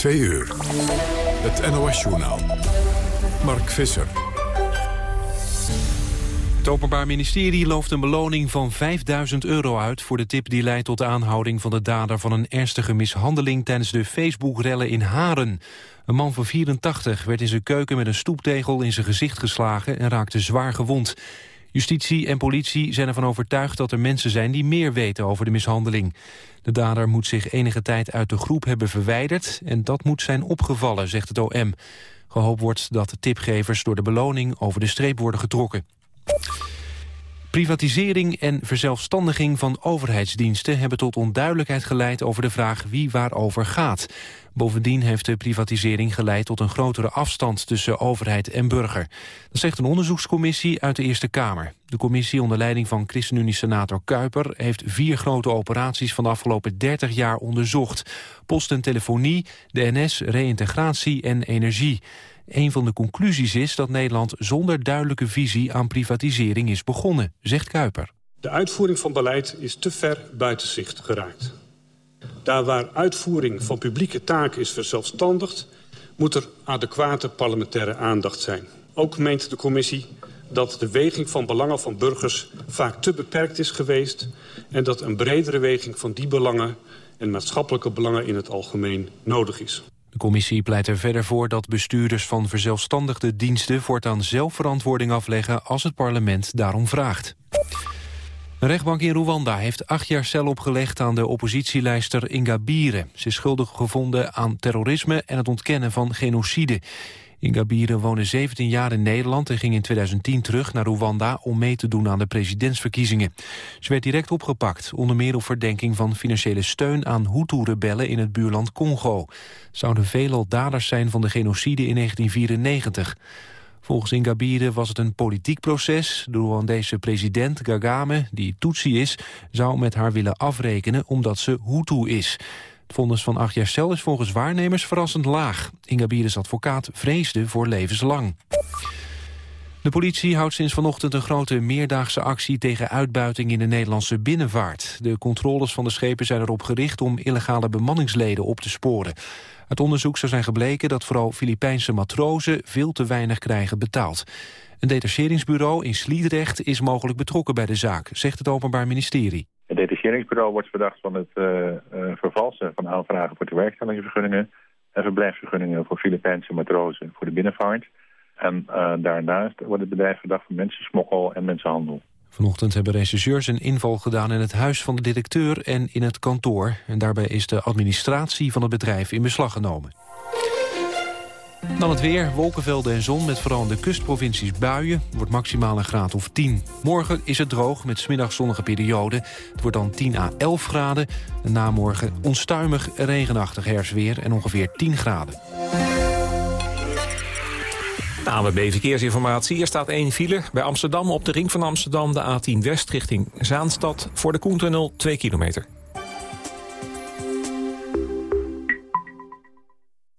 Twee uur. Het NOS-journaal. Mark Visser. Het Openbaar Ministerie looft een beloning van 5000 euro uit... voor de tip die leidt tot de aanhouding van de dader... van een ernstige mishandeling tijdens de Facebook-rellen in Haren. Een man van 84 werd in zijn keuken met een stoeptegel in zijn gezicht geslagen... en raakte zwaar gewond. Justitie en politie zijn ervan overtuigd dat er mensen zijn die meer weten over de mishandeling. De dader moet zich enige tijd uit de groep hebben verwijderd en dat moet zijn opgevallen, zegt het OM. Gehoopt wordt dat de tipgevers door de beloning over de streep worden getrokken. Privatisering en verzelfstandiging van overheidsdiensten hebben tot onduidelijkheid geleid over de vraag wie waarover gaat. Bovendien heeft de privatisering geleid tot een grotere afstand tussen overheid en burger. Dat zegt een onderzoekscommissie uit de Eerste Kamer. De commissie onder leiding van ChristenUnie-senator Kuiper heeft vier grote operaties van de afgelopen 30 jaar onderzocht. Post en telefonie, de NS, reïntegratie en energie. Een van de conclusies is dat Nederland zonder duidelijke visie aan privatisering is begonnen, zegt Kuiper. De uitvoering van beleid is te ver buiten zicht geraakt. Daar waar uitvoering van publieke taken is verzelfstandigd... moet er adequate parlementaire aandacht zijn. Ook meent de commissie dat de weging van belangen van burgers vaak te beperkt is geweest... en dat een bredere weging van die belangen en maatschappelijke belangen in het algemeen nodig is. De commissie pleit er verder voor dat bestuurders van verzelfstandigde diensten voortaan zelf verantwoording afleggen als het parlement daarom vraagt. Een rechtbank in Rwanda heeft acht jaar cel opgelegd aan de oppositielijster Ingabire. Ze is schuldig gevonden aan terrorisme en het ontkennen van genocide. Ingabire woonde 17 jaar in Nederland en ging in 2010 terug naar Rwanda om mee te doen aan de presidentsverkiezingen. Ze werd direct opgepakt, onder meer op verdenking van financiële steun aan Hutu-rebellen in het buurland Congo. Zouden veelal daders zijn van de genocide in 1994. Volgens Ingabire was het een politiek proces. De Rwandese president Kagame, die Tutsi is, zou met haar willen afrekenen omdat ze Hutu is. Het vonnis van acht jaar cel is volgens waarnemers verrassend laag. Ingabires advocaat vreesde voor levenslang. De politie houdt sinds vanochtend een grote meerdaagse actie tegen uitbuiting in de Nederlandse binnenvaart. De controles van de schepen zijn erop gericht om illegale bemanningsleden op te sporen. Uit onderzoek zou zijn gebleken dat vooral Filipijnse matrozen veel te weinig krijgen betaald. Een detacheringsbureau in Sliedrecht is mogelijk betrokken bij de zaak, zegt het Openbaar Ministerie. Het detacheringsbureau wordt verdacht van het uh, uh, vervalsen van aanvragen voor tewerkstellingsvergunningen en verblijfsvergunningen voor Filipijnse matrozen voor de binnenvaart. En uh, daarnaast wordt het bedrijf verdacht van mensensmokkel en mensenhandel. Vanochtend hebben rechercheurs een inval gedaan in het huis van de directeur en in het kantoor. En daarbij is de administratie van het bedrijf in beslag genomen. Dan het weer, wolkenvelden en zon met vooral in de kustprovincies buien. Wordt maximaal een graad of 10. Morgen is het droog met smiddag zonnige periode. Het wordt dan 10 à 11 graden. En namorgen onstuimig regenachtig herfstweer en ongeveer 10 graden. ANWB Verkeersinformatie. Hier staat één file bij Amsterdam op de ring van Amsterdam... de A10 West richting Zaanstad voor de Koentunnel 2 kilometer.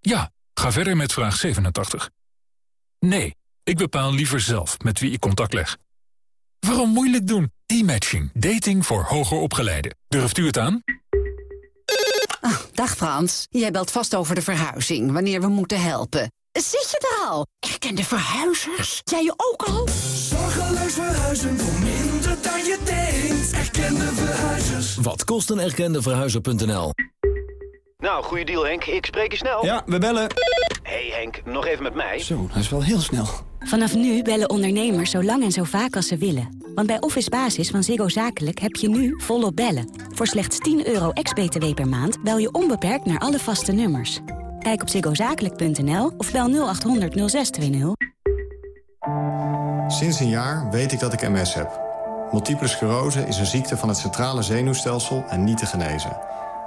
Ja, ga verder met vraag 87. Nee, ik bepaal liever zelf met wie ik contact leg. Waarom moeilijk doen? E-matching. Dating voor hoger opgeleiden. Durft u het aan? Oh, dag Frans. Jij belt vast over de verhuizing, wanneer we moeten helpen. Zit je er al? Erkende verhuizers? Jij je ook al? Zorgeloos verhuizen voor minder dan je denkt. Erkende verhuizers. Wat kost een erkende verhuizer.nl? Nou, goede deal Henk. Ik spreek je snel. Ja, we bellen. hey Henk, nog even met mij. Zo, dat is wel heel snel. Vanaf nu bellen ondernemers zo lang en zo vaak als ze willen. Want bij Office Basis van Ziggo Zakelijk heb je nu volop bellen. Voor slechts 10 euro ex-BTW per maand bel je onbeperkt naar alle vaste nummers. Kijk op ziggozakelijk.nl of bel 0800 0620. Sinds een jaar weet ik dat ik MS heb. Multiple sclerose is een ziekte van het centrale zenuwstelsel en niet te genezen.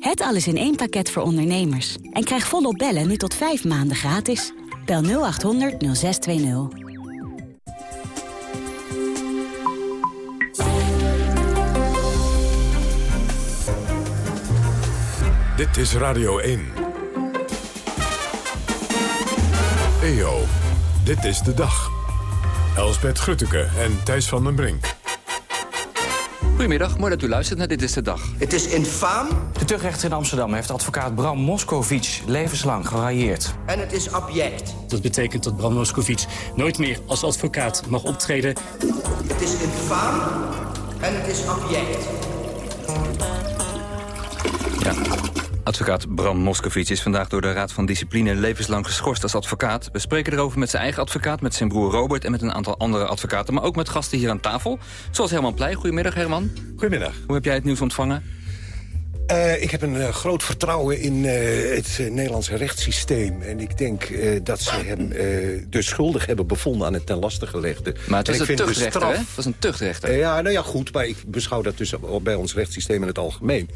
Het alles in één pakket voor ondernemers. En krijg volop bellen nu tot vijf maanden gratis. Bel 0800 0620. Dit is Radio 1. EO, dit is de dag. Elsbeth Grutteke en Thijs van den Brink. Goedemiddag, mooi dat u luistert naar Dit is de Dag. Het is infaam. De tuchtrechter in Amsterdam heeft advocaat Bram Moskovic levenslang geraaieerd. En het is abject. Dat betekent dat Bram Moskovic nooit meer als advocaat mag optreden. Het is infaam en het is abject. Advocaat Bram Moskovic is vandaag door de Raad van Discipline levenslang geschorst als advocaat. We spreken erover met zijn eigen advocaat, met zijn broer Robert en met een aantal andere advocaten. Maar ook met gasten hier aan tafel. Zoals Herman Pleij. Goedemiddag Herman. Goedemiddag. Hoe heb jij het nieuws ontvangen? Uh, ik heb een uh, groot vertrouwen in uh, het Nederlandse rechtssysteem. En ik denk dat ze hem dus schuldig hebben bevonden aan het ten laste gelegde. Maar het is en een tuchtrechter, straf... hè? Dat is een tuchtrechter. ja, nou ja, goed. Maar ik beschouw dat dus bij ons rechtssysteem in het algemeen.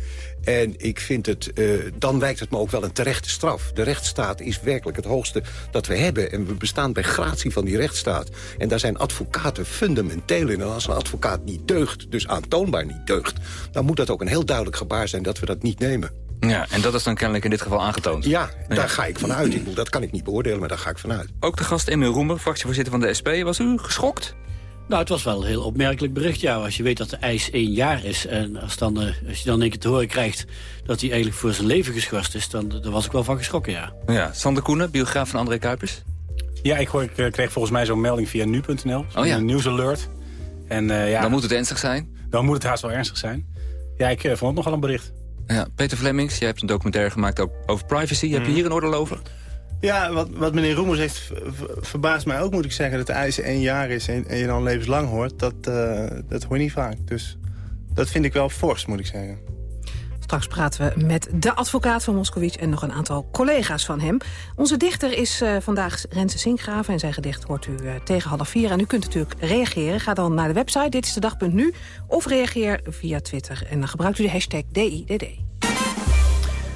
En ik vind het, dan wijkt het me ook wel een terechte straf. De rechtsstaat is werkelijk het hoogste dat we hebben. En we bestaan bij gratie van die rechtsstaat. En daar zijn advocaten fundamenteel in. En als een advocaat niet deugt, dus aantoonbaar niet deugt... dan moet dat ook een heel duidelijk gebaar zijn dat we dat niet nemen. Ja, en dat is dan kennelijk in dit geval aangetoond. Ja, daar ja. ga ik vanuit. Ik, dat kan ik niet beoordelen, maar daar ga ik vanuit. Ook de gast Emil Roemer, fractievoorzitter van de SP. Was u geschokt? Nou, het was wel een heel opmerkelijk bericht, ja. Als je weet dat de eis één jaar is... en als, dan, uh, als je dan een keer te horen krijgt dat hij eigenlijk voor zijn leven geschorst is... dan daar was ik wel van geschrokken, ja. Ja, Sander Koenen, biograaf van André Kuipers. Ja, ik, hoor, ik uh, kreeg volgens mij zo'n melding via nu.nl. Oh ja. Een nieuwsalert. En, uh, ja, dan moet het ernstig zijn? Dan moet het haast wel ernstig zijn. Ja, ik vond het nogal een bericht. Ja, Peter Flemings, jij hebt een documentaire gemaakt over privacy. Heb je hier een oordeel over? Ja, wat, wat meneer Roemers heeft verbaast mij ook, moet ik zeggen... dat de eis één jaar is en, en je dan levenslang hoort. Dat, uh, dat hoor je niet vaak. Dus dat vind ik wel fors, moet ik zeggen. Straks praten we met de advocaat van Moskowitz en nog een aantal collega's van hem. Onze dichter is uh, vandaag Renze Sinkgraven en zijn gedicht hoort u uh, tegen half vier. En u kunt natuurlijk reageren. Ga dan naar de website dit is de dag.nu of reageer via Twitter. En dan gebruikt u de hashtag DIDD.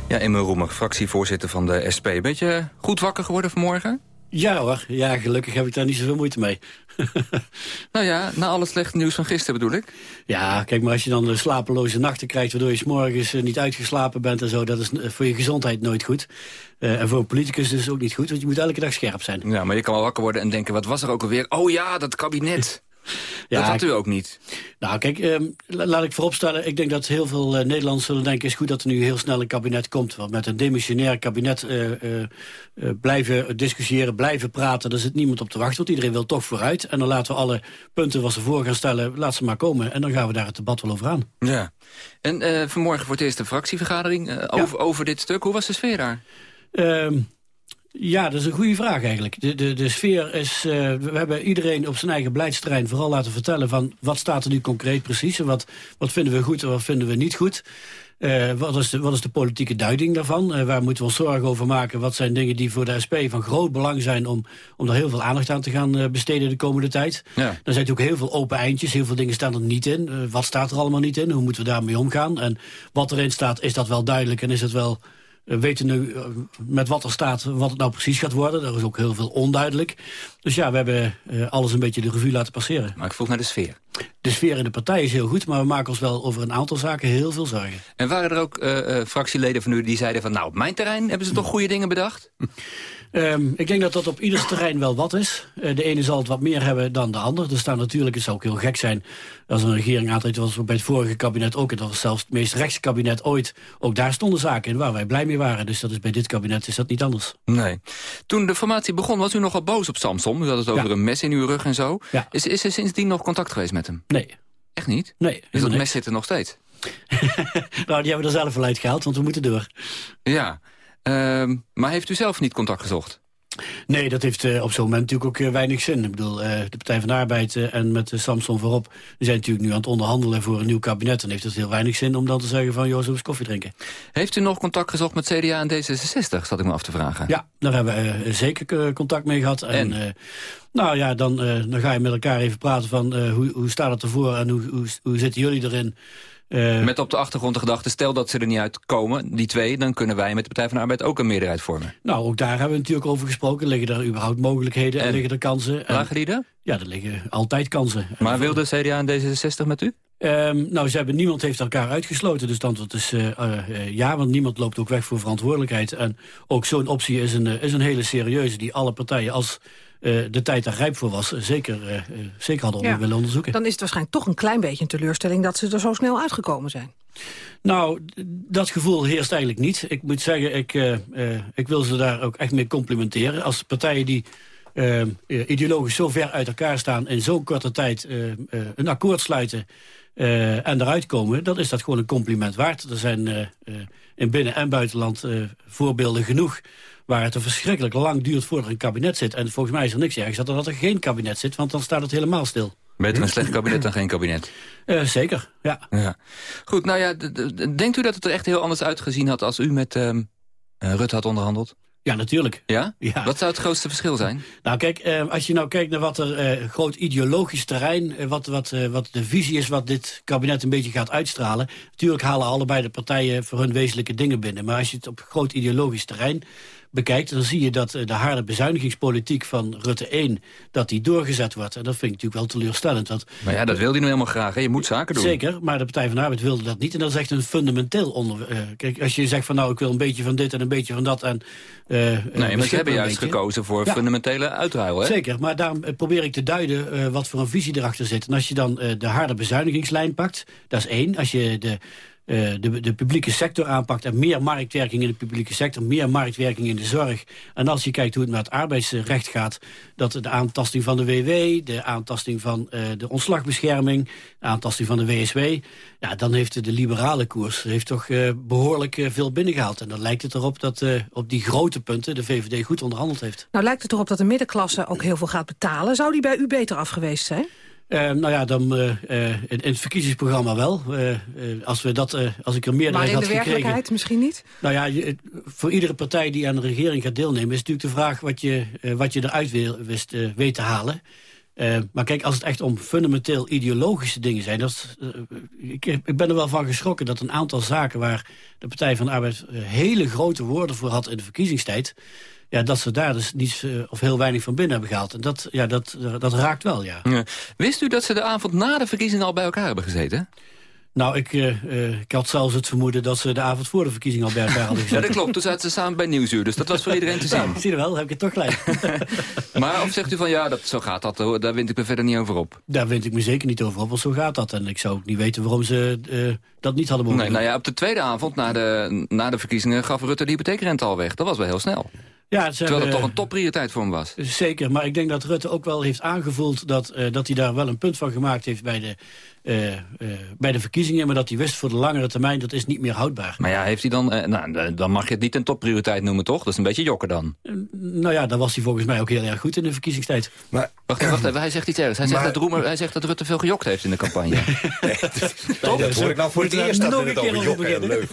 Ja, Emil Roemer, fractievoorzitter van de SP. Beetje goed wakker geworden vanmorgen? Ja hoor, ja, gelukkig heb ik daar niet zoveel moeite mee. nou ja, na al het slechte nieuws van gisteren bedoel ik. Ja, kijk, maar als je dan slapeloze nachten krijgt... waardoor je s morgens niet uitgeslapen bent en zo... dat is voor je gezondheid nooit goed. Uh, en voor een politicus is het ook niet goed, want je moet elke dag scherp zijn. Ja, maar je kan wel wakker worden en denken, wat was er ook alweer? Oh ja, dat kabinet. Ja, dat had u ook niet. Nou, kijk, eh, laat ik vooropstellen. Ik denk dat heel veel uh, Nederlanders zullen denken... is goed dat er nu heel snel een kabinet komt. Want met een demissionair kabinet uh, blijven discussiëren, blijven praten... daar zit niemand op te wachten, want iedereen wil toch vooruit. En dan laten we alle punten wat ze voor gaan stellen, laat ze maar komen. En dan gaan we daar het debat wel over aan. Ja. En vanmorgen voor het eerst een fractievergadering over, ja. over dit stuk. Hoe was de sfeer daar? Ehm, ja, dat is een goede vraag eigenlijk. De, de, de sfeer is... Uh, we hebben iedereen op zijn eigen beleidsterrein vooral laten vertellen... van wat staat er nu concreet precies... en wat, wat vinden we goed en wat vinden we niet goed. Uh, wat, is de, wat is de politieke duiding daarvan? Uh, waar moeten we ons zorgen over maken? Wat zijn dingen die voor de SP van groot belang zijn... om, om daar heel veel aandacht aan te gaan besteden de komende tijd? Ja. Dan zijn natuurlijk heel veel open eindjes. Heel veel dingen staan er niet in. wat staat er allemaal niet in? Hoe moeten we daarmee omgaan? En wat erin staat, is dat wel duidelijk en is het wel we weten nu met wat er staat wat het nou precies gaat worden. Er is ook heel veel onduidelijk. Dus ja, we hebben uh, alles een beetje de revue laten passeren. Maar ik vroeg naar de sfeer. De sfeer in de partij is heel goed, maar we maken ons wel over een aantal zaken heel veel zorgen. En waren er ook uh, fractieleden van u die zeiden van... nou, op mijn terrein hebben ze toch goede dingen bedacht? Um, ik denk dat dat op ieder terrein wel wat is. Uh, de ene zal het wat meer hebben dan de ander. Dus daar natuurlijk het zou ook heel gek zijn als een regering aantreedt... zoals bij het vorige kabinet ook. En dat was zelfs het meest rechtse kabinet ooit. Ook daar stonden zaken in waar wij blij mee waren. Dus dat is bij dit kabinet is dat niet anders. Nee. Toen de formatie begon was u nogal boos op Samson. U had het over ja. een mes in uw rug en zo. Ja. Is, is er sindsdien nog contact geweest met hem? Nee. Echt niet? Nee. Dus dat mes zit er nog steeds? nou, die hebben we er zelf wel uitgehaald, want we moeten door. Ja. Ehm, maar heeft u zelf niet contact gezocht? Nee, dat heeft eh, op zo'n moment natuurlijk ook eh, weinig zin. Ik bedoel, eh, de Partij van de Arbeid en met Samson voorop... die zijn natuurlijk nu aan het onderhandelen voor een nieuw kabinet. Dan heeft het heel weinig zin om dan te zeggen van... we eens koffie drinken? Heeft u nog contact gezocht met CDA en D66, zat ik me af te vragen? Ja, daar hebben we zeker contact mee gehad. En, nou ja, dan, dan ga je met elkaar even praten van hoe, hoe staat het ervoor... en hoe, hoe, hoe zitten jullie erin... Eh, Met op de achtergrond de gedachte, stel dat ze er niet uitkomen, die twee... dan kunnen wij met de Partij van de Arbeid ook een meerderheid vormen. Nou, ook daar hebben we natuurlijk over gesproken. Liggen er überhaupt mogelijkheden en, En? liggen er kansen? En- Lagen die er? Ja, er liggen altijd kansen. Maar wilde CDA en D66 met u? Ehm, nou, ze hebben, niemand heeft elkaar uitgesloten. Dus het antwoord is eh, eh, ja, want niemand loopt ook weg voor verantwoordelijkheid. En ook zo'n optie is een, is een hele serieuze... die alle partijen, als eh, de tijd daar rijp voor was... zeker, eh, eh, zeker hadden Ja. willen onderzoeken. Dan is het waarschijnlijk toch een klein beetje een teleurstelling... dat ze er zo snel uitgekomen zijn. Nou, dat gevoel heerst eigenlijk niet. Ik moet zeggen, ik, ik wil ze daar ook echt mee complimenteren. Als partijen die ideologisch zo ver uit elkaar staan... in zo'n korte tijd een akkoord sluiten en eruit komen... dan is dat gewoon een compliment waard. Er zijn in binnen- en buitenland voorbeelden genoeg... waar het er verschrikkelijk lang duurt voordat er een kabinet zit. En volgens mij is er niks ergens dat er, dat er geen kabinet zit... want dan staat het helemaal stil. Beter een slecht kabinet dan geen kabinet. Eh, zeker, ja. Ja. Goed, nou ja, denkt u dat het er echt heel anders uitgezien had... als u met ehm eh, Rutte had onderhandeld? Ja, natuurlijk. Ja? Ja. Wat zou het grootste verschil zijn? Nou kijk, eh, als je nou kijkt naar wat er eh, groot ideologisch terrein... eh, wat, wat, wat de visie is wat dit kabinet een beetje gaat uitstralen... natuurlijk halen allebei de partijen voor hun wezenlijke dingen binnen. Maar als je het op groot ideologisch terrein bekijkt... dan zie je dat eh, de harde bezuinigingspolitiek van Rutte 1... dat die doorgezet wordt. En dat vind ik natuurlijk wel teleurstellend. Want Maar ja, dat wil hij nu helemaal graag. Hè? Je moet zaken doen. Zeker, maar de Partij van de Arbeid wilde dat niet. En dat is echt een fundamenteel onder... eh, kijk, als je zegt van nou, ik wil een beetje van dit en een beetje van dat... En, eh, Nee, maar ze hebben juist gekozen voor Ja. fundamentele uitruil. Hè? Zeker, maar daarom probeer ik te duiden wat voor een visie erachter zit. En als je dan de harde bezuinigingslijn pakt, dat is één. Als je de, eh, de, de publieke sector aanpakt en meer marktwerking in de publieke sector... meer marktwerking in de zorg. En als je kijkt hoe het met het arbeidsrecht gaat... dat de aantasting van de WW, de aantasting van eh, de ontslagbescherming... de aantasting van de WSW... Ja, dan heeft de liberale koers heeft toch eh, behoorlijk eh, veel binnengehaald. En dan lijkt het erop dat op die grote punten de VVD goed onderhandeld heeft. Nou lijkt het erop dat de middenklasse ook heel veel gaat betalen. Zou die bij u beter af geweest zijn? Eh, nou ja, dan eh, eh, in, in het verkiezingsprogramma wel. Als, we dat, als ik er Maar meerderheid in had de gekregen... werkelijkheid misschien niet? Nou ja, je- voor iedere partij die aan de regering gaat deelnemen... is natuurlijk de vraag wat je, wat je eruit wil, wist, weet te halen. Maar kijk, als het echt om fundamenteel ideologische dingen zijn... Dat, ik, ik ben er wel van geschrokken dat een aantal zaken... waar de Partij van de Arbeid hele grote woorden voor had in de verkiezingstijd... Ja, dat ze daar dus niets eh, of heel weinig van binnen hebben gehaald. En dat, ja, dat, dat raakt wel, ja. Ja. Wist u dat ze de avond na de verkiezingen al bij elkaar hebben gezeten? Nou, ik, eh, eh, ik had zelfs het vermoeden dat ze de avond voor de verkiezing al bij elkaar hadden gezet. Ja, dat klopt. Toen zaten ze samen bij Nieuwsuur, dus dat was voor iedereen te zien. Zie je wel, heb ik het toch gelijk. Maar of zegt u van ja, dat, zo gaat dat, hoor, daar wind ik me verder niet over op? Daar wint ik me zeker niet over op, want zo gaat dat. En ik zou ook niet weten waarom ze eh, dat niet hadden mogen Nee, nou ja, op de tweede avond na de, na de verkiezingen gaf Rutte de hypotheekrente al weg. Dat was wel heel snel. Ja, ze Terwijl het toch een topprioriteit voor hem was. Zeker, maar ik denk dat Rutte ook wel heeft aangevoeld... dat, eh, dat hij daar wel een punt van gemaakt heeft bij de, eh, eh, bij de verkiezingen... maar dat hij wist voor de langere termijn, dat is niet meer houdbaar. Maar ja, heeft hij dan, eh, nou, dan mag je het niet een topprioriteit noemen, toch? Dat is een beetje jokken dan. Nou ja, daar was hij volgens mij ook heel erg goed in de verkiezingstijd. Maar, Wacht even, wacht even, hij zegt iets ergs. Hij, zegt dat Roemer, hij zegt dat Rutte veel gejokt heeft in de campagne. Toch? Dat hoor ik nou voor het eerst dat nog we een het keer over jokken hebben.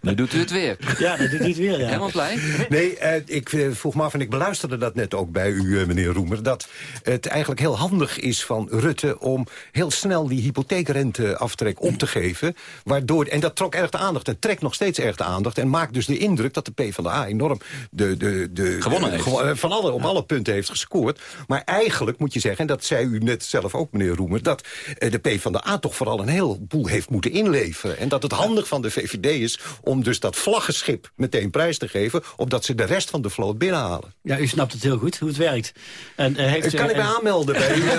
nu doet u het weer. Ja, dat doet hij het weer, ja. Helemaal blij? Nee, eh, ik vroeg me af, en ik beluisterde dat net ook bij u, eh, meneer Roemer... dat het eigenlijk heel handig is van Rutte om heel snel die hypotheekrenteaftrek op te geven. Waardoor, en dat trok erg de aandacht en trekt nog steeds erg de aandacht... en maakt dus de indruk dat de PvdA enorm de, de, de, Gewonnen de- heeft. eh, van alle, op alle punten heeft gescoord. Maar eigenlijk moet je zeggen, en dat zei u net zelf ook, meneer Roemer... dat eh, de PvdA toch vooral een heleboel heeft moeten inleveren. En dat het handig van de VVD is om dus dat vlaggenschip meteen prijs te geven... opdat ze de rest van de vloot binnenhalen. Ja, u snapt het heel goed, hoe het werkt. En, eh, heeft, kan ik me en- aanmelden bij u?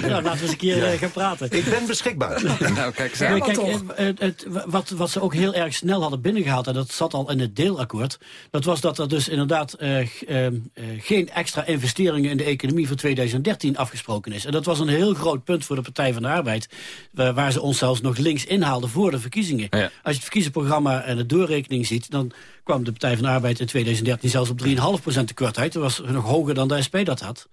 nou, laten we eens een keer gaan praten. Ik ben beschikbaar. nou, kijk Nee, aan. kijk, het, het- wat, wat ze ook heel erg snel hadden binnengehaald... en dat zat al in het deelakkoord... dat was dat er dus inderdaad eh, ehm, eh, geen extra investeringen... in de economie voor 2013 afgesproken is. En dat was een heel groot punt voor de Partij van de Arbeid... waar, waar ze ons zelfs nog links inhaalden voor de verkiezingen. Als je het verkiezingsprogramma en de doorrekening ziet... dan kwam de Partij van de Arbeid in 2013 zelfs op 3,5% tekort uit. Dat was nog hoger dan de SP dat had.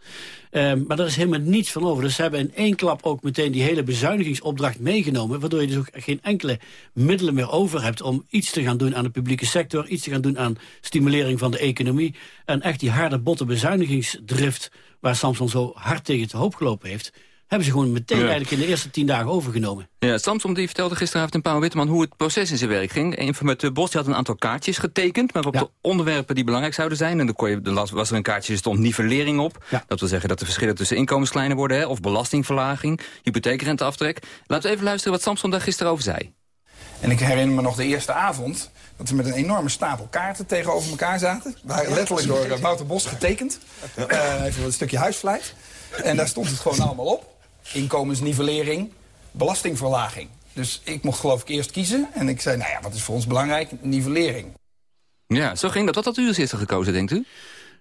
Ehm, maar daar is helemaal niets van over. Dus ze hebben in één klap ook meteen die hele bezuinigingsopdracht meegenomen... waardoor je dus ook geen enkele middelen meer over hebt... om iets te gaan doen aan de publieke sector... iets te gaan doen aan stimulering van de economie... en echt die harde, botte bezuinigingsdrift... waar Samson zo hard tegen te hoop gelopen heeft... hebben ze gewoon meteen Ja. eigenlijk in de eerste tien dagen overgenomen. Ja, Samson die vertelde gisteravond in Paul Witteman hoe het proces in zijn werk ging. Een van met de Bos die had een aantal kaartjes getekend... maar op de onderwerpen die belangrijk zouden zijn. En dan kon je, las- was er een kaartje, er stond nivellering op. Dat wil zeggen dat de verschillen tussen inkomens kleiner worden... Hè, of belastingverlaging, hypotheekrenteaftrek. Laten we even luisteren wat Samson daar gisteren over zei. En ik herinner me nog de eerste avond dat we met een enorme stapel kaarten tegenover elkaar zaten. Waren letterlijk door eh, Wouter Bos getekend. Eh, even een stukje huisvlijt. En daar stond het gewoon allemaal op. Inkomensnivellering, belastingverlaging. Dus ik mocht geloof ik eerst kiezen. En ik zei, nou ja, wat is voor ons belangrijk? Nivellering. Ja, zo ging dat. Wat had u als eerste gekozen, denkt u?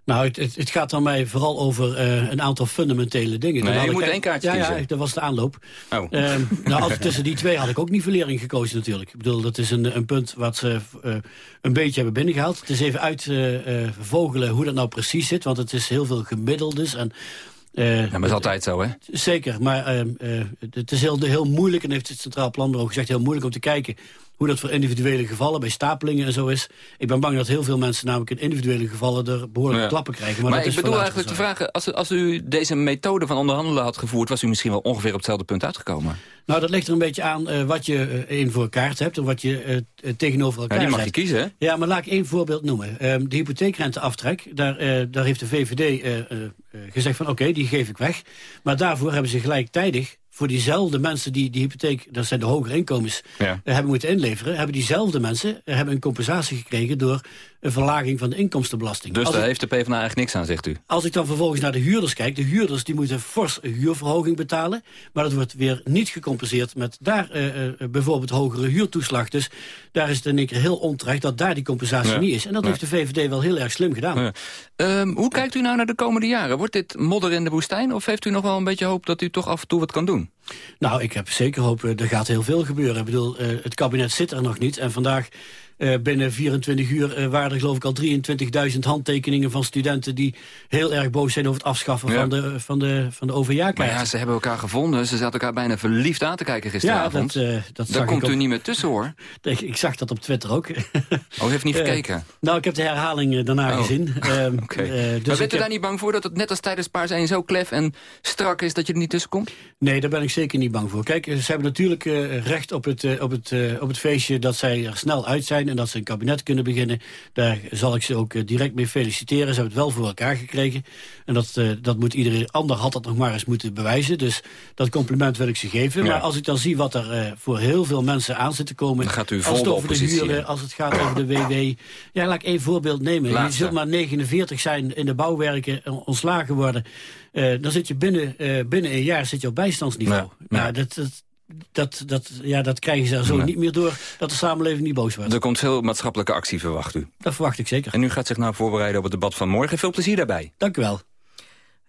Nou, het, het, het gaat dan mij vooral over eh, een aantal fundamentele dingen. Nee, je ik- moet één kaartje ja, kiezen. Ja, dat was de aanloop. Oh. Ehm, nou, als, tussen die twee had ik ook nivellering gekozen natuurlijk. Ik bedoel, dat is een, een punt wat ze eh, een beetje hebben binnengehaald. Het is even uitvogelen hoe dat nou precies zit. Want het is heel veel gemiddeldes. En, eh, Ja, maar dat is altijd zo, hè? Zeker, maar ehm, eh, het is heel, heel moeilijk, en heeft het Centraal Planbureau gezegd... heel moeilijk om te kijken hoe dat voor individuele gevallen... bij stapelingen en zo is. Ik ben bang dat heel veel mensen namelijk in individuele gevallen... er behoorlijke Ja. klappen krijgen. Maar, Maar, dat ik is bedoel eigenlijk te vragen... Als, u- als u deze methode van onderhandelen had gevoerd... was u misschien wel ongeveer op hetzelfde punt uitgekomen. Nou, dat ligt er een beetje aan eh, wat je eh, in voor kaart hebt... en wat je eh, eh, tegenover elkaar Ja, die mag je kiezen, hè? Ja, maar laat ik één voorbeeld noemen. Ehm, de hypotheekrenteaftrek, daar, eh, daar heeft de VVD eh, eh, eh, gezegd van... oké, die geef ik weg. Maar daarvoor hebben ze gelijktijdig voor diezelfde mensen die die hypotheek... dat zijn de hogere inkomens, Ja. eh, hebben moeten inleveren... hebben diezelfde mensen eh, hebben een compensatie gekregen... door een verlaging van de inkomstenbelasting. Dus Als daar ik- heeft de PvdA eigenlijk niks aan, zegt u. als ik dan vervolgens naar de huurders kijk... de huurders die moeten fors een huurverhoging betalen... maar dat wordt weer niet gecompenseerd met daar eh, bijvoorbeeld hogere huurtoeslag. Dus daar is het in één keer heel onterecht dat daar die compensatie Ja. niet is. En dat Ja. heeft de VVD wel heel erg slim gedaan. Ehm, hoe kijkt u nou naar de komende jaren? Wordt dit modder in de woestijn? Of heeft u nog wel een beetje hoop dat u toch af en toe wat kan doen? Nou, ik heb zeker hoop, eh, er gaat heel veel gebeuren. Ik bedoel, eh, het kabinet zit er nog niet. En vandaag, eh, binnen 24 uur, eh, waren er geloof ik al 23.000 handtekeningen van studenten... die heel erg boos zijn over het afschaffen Ja. van de, van de, van de Maar OV-jaarkaart. ja, ze hebben elkaar gevonden. Ze zaten elkaar bijna verliefd aan te kijken gisteravond. Ja, dat, eh, dat Daar komt u niet meer tussen, hoor. Ik, ik zag dat op Twitter ook. Oh, u heeft niet gekeken? nou, ik heb de herhaling daarna Oh. gezien. Ehm, Oké. eh, dus maar bent u heb- daar niet bang voor dat het net als tijdens Paars 1 zo klef en strak is dat je er niet tussen komt? Nee, daar ben ik zeker niet bang voor. Kijk, ze hebben natuurlijk recht op het, op, het, op het feestje dat zij er snel uit zijn... en dat ze een kabinet kunnen beginnen. Daar zal ik ze ook eh, direct mee feliciteren. Ze hebben het wel voor elkaar gekregen. En dat, eh, dat moet iedereen ander had dat nog maar eens moeten bewijzen. Dus dat compliment wil ik ze geven. Ja. Maar als ik dan zie wat er eh, voor heel veel mensen aan zit te komen... Dan gaat u als het over de huren, in. als het gaat over de WW... Ja, laat ik één voorbeeld nemen. Laatste. Je zult maar 49 zijn in de bouwwerken ontslagen worden. Dan zit je binnen, binnen een jaar zit je op bijstandsniveau. Ja. Nou, dat, dat, dat, dat, ja, dat krijgen ze er zo Nee. niet meer door dat de samenleving niet boos wordt. Er komt veel maatschappelijke actie, verwacht u. Dat verwacht ik zeker. En u gaat zich nou voorbereiden op het debat van morgen. Veel plezier daarbij. Dank u wel.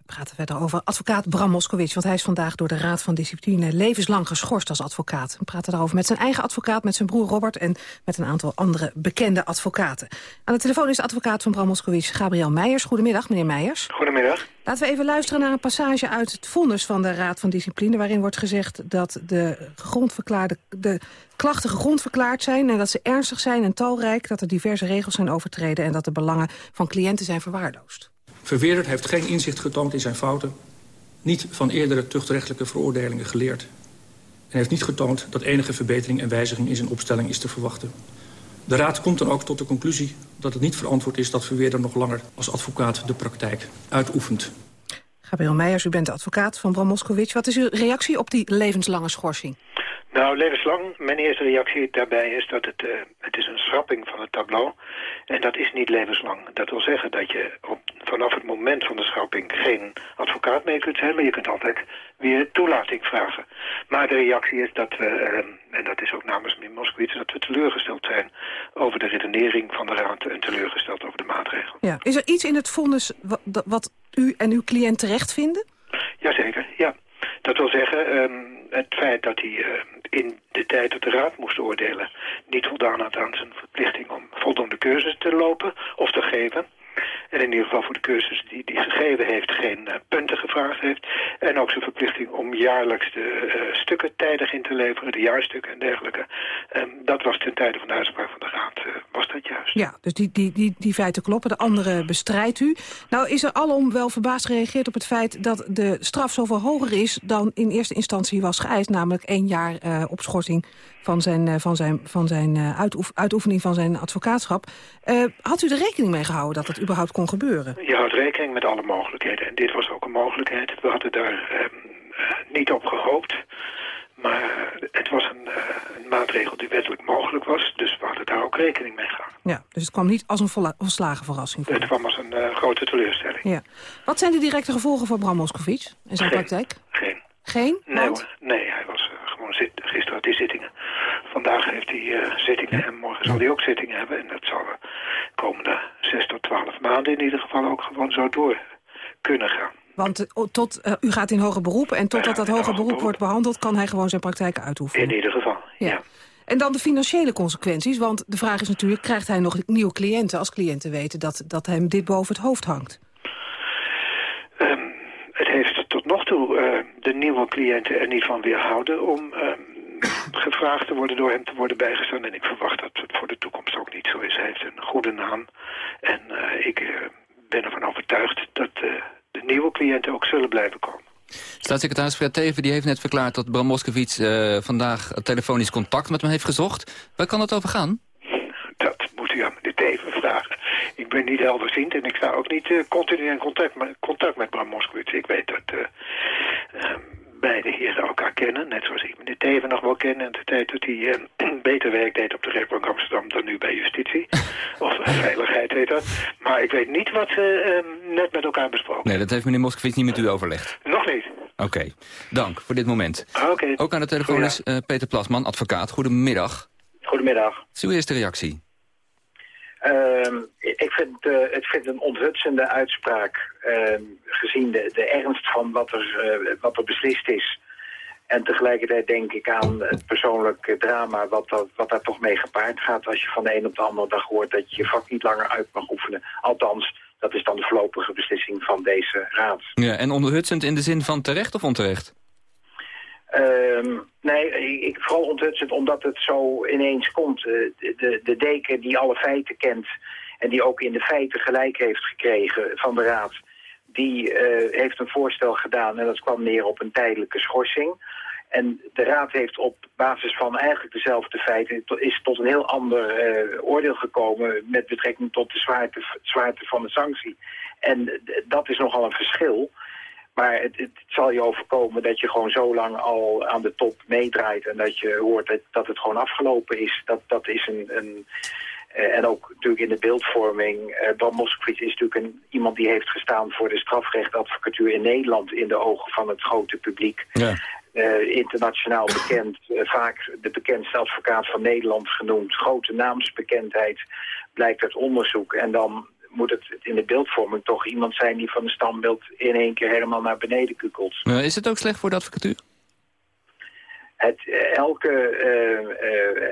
We praten verder over advocaat Bram Moskowitz... want hij is vandaag door de Raad van Discipline levenslang geschorst als advocaat. We praten daarover met zijn eigen advocaat, met zijn broer Robert... en met een aantal andere bekende advocaten. Aan de telefoon is de advocaat van Bram Moskowitz, Gabriel Meijers. Goedemiddag, meneer Meijers. Goedemiddag. Laten we even luisteren naar een passage uit het vonnis van de Raad van Discipline... waarin wordt gezegd dat de, gegrondverklaarde, de klachten gegrond verklaard zijn... en dat ze ernstig zijn en talrijk, dat er diverse regels zijn overtreden... en dat de belangen van cliënten zijn verwaarloosd. Verweerder heeft geen inzicht getoond in zijn fouten... niet van eerdere tuchtrechtelijke veroordelingen geleerd... en heeft niet getoond dat enige verbetering en wijziging in zijn opstelling is te verwachten. De Raad komt dan ook tot de conclusie dat het niet verantwoord is... dat Verweerder nog langer als advocaat de praktijk uitoefent. Gabriel Meijers, u bent de advocaat van Bram Moskowitz. Wat is uw reactie op die levenslange schorsing? Nou, levenslang. Mijn eerste reactie daarbij is dat het, eh, het is een schrapping van het tableau. En dat is niet levenslang. Dat wil zeggen dat je op, vanaf het moment van de schrapping geen advocaat mee kunt zijn. Maar je kunt altijd weer toelating vragen. Maar de reactie is dat we, eh, en dat is ook namens meneer Moskowitz... dat we teleurgesteld zijn over de redenering van de Raad... en teleurgesteld over de maatregelen. Ja. Is er iets in het vonnis wat, wat u en uw cliënt terecht vinden? Jazeker, ja. Dat wil zeggen, ehm, het feit dat hij eh, in de tijd dat de Raad moest oordelen... niet voldaan had aan zijn verplichting om voldoende cursus te lopen of te geven... En in ieder geval voor de cursus die hij gegeven heeft geen eh, punten gevraagd heeft. En ook zijn verplichting om jaarlijks de eh, stukken tijdig in te leveren, de jaarstukken en dergelijke. Ehm, dat was ten tijde van de uitspraak van de Raad, eh, was dat juist. Ja, dus die, die, die, die feiten kloppen. De andere bestrijdt u. Nou is er alom wel verbaasd gereageerd op het feit dat de straf zoveel hoger is dan in eerste instantie was geëist. Namelijk één jaar opschorting van zijn, van zijn, van zijn uitoefening van zijn advocaatschap. had u er rekening mee gehouden dat het überhaupt kon gebeuren? Je houdt rekening met alle mogelijkheden. En dit was ook een mogelijkheid. We hadden daar ehm, eh, niet op gehoopt. Maar het was een, uh, een, maatregel die wettelijk mogelijk was. Dus we hadden daar ook rekening mee gehouden. Ja, dus het kwam niet als een volslagen verrassing. Voor het kwam als een grote teleurstelling. Ja. Wat zijn de directe gevolgen voor Bram Moscovic en zijn Geen. praktijk? Geen. Geen? Nee, hoor. nee hij was uh, gewoon zit, gisteren had hij zittingen. Vandaag heeft hij uh, zittingen en hebben. En dat zal de komende zes tot twaalf maanden in ieder geval ook gewoon zo door kunnen gaan. Want uh, tot, uh, u gaat in hoger beroep en totdat dat hoger beroep, beroep wordt behandeld... kan hij gewoon zijn praktijk uitoefenen. In ieder geval, ja. ja. En dan de financiële consequenties, want de vraag is natuurlijk... krijgt hij nog nieuwe cliënten als cliënten weten dat, dat hem dit boven het hoofd hangt? Um, het heeft tot nog toe uh, de nieuwe cliënten er niet van weerhouden... om um, gevraagd te worden door hem te worden bijgestaan. En ik verwacht dat het voor de toekomst ook niet zo is. Hij heeft een goede naam en uh, ik ben ervan overtuigd dat de nieuwe cliënten ook zullen blijven komen. Staatssecretaris Fred Teven die heeft net verklaard dat Bram Moskowitz vandaag telefonisch contact met hem heeft gezocht. Waar kan het over gaan? Dat moet u aan meneer Teven vragen. Ik ben niet helderziend en ik sta ook niet continu in contact met, contact met Bram Moskowitz. Ik weet dat uh, beide heren elkaar kennen, net zoals ik meneer Teven nog wel ken... in de tijd dat hij beter werk deed op de rechtbank Amsterdam dan nu bij justitie. of veiligheid heet dat. Maar ik weet niet wat ze net met elkaar besproken Nee, dat heeft meneer Moskowitz niet met u overlegd. Nog niet. Oké, okay. dank voor dit moment. Oké. Okay. Ook aan de telefoon is uh, Peter Plasman, advocaat. Goedemiddag. Goedemiddag. Wat is uw eerste reactie? Uh, ik vind, uh, het vind een onthutsende uitspraak, uh, gezien de, de ernst van wat er, uh, wat er beslist is. En tegelijkertijd denk ik aan het persoonlijke drama wat, dat, wat daar toch mee gepaard gaat... als je van de een op de andere dag hoort dat je je vak niet langer uit mag oefenen. Althans, dat is dan de voorlopige beslissing van deze raad. Ja, en onderhutsend in de zin van terecht of onterecht? Uh, nee, ik, vooral onthutsend omdat het zo ineens komt. Uh, de, de deken die alle feiten kent en die ook in de feiten gelijk heeft gekregen van de raad... die uh, heeft een voorstel gedaan en dat kwam neer op een tijdelijke schorsing... En de Raad heeft op basis van eigenlijk dezelfde feiten... is tot een heel ander uh, oordeel gekomen met betrekking tot de zwaarte van de sanctie. En dat is nogal een verschil. Maar het, het, zal je overkomen dat je gewoon zo lang al aan de top meedraait... en dat je hoort dat, dat het gewoon afgelopen is. Dat, dat is een... een uh, en ook natuurlijk in de beeldvorming. Uh, Bram Moskowitz is natuurlijk een, iemand die heeft gestaan voor de strafrechtadvocatuur in Nederland... in de ogen van het grote publiek. Ja. Uh, internationaal bekend, uh, vaak de bekendste advocaat van Nederland genoemd. Grote naamsbekendheid blijkt uit onderzoek. En dan moet het in de beeldvorming toch iemand zijn die van een standbeeld in één keer helemaal naar beneden kukelt. Uh, is het ook slecht voor de advocatuur? Het, elke,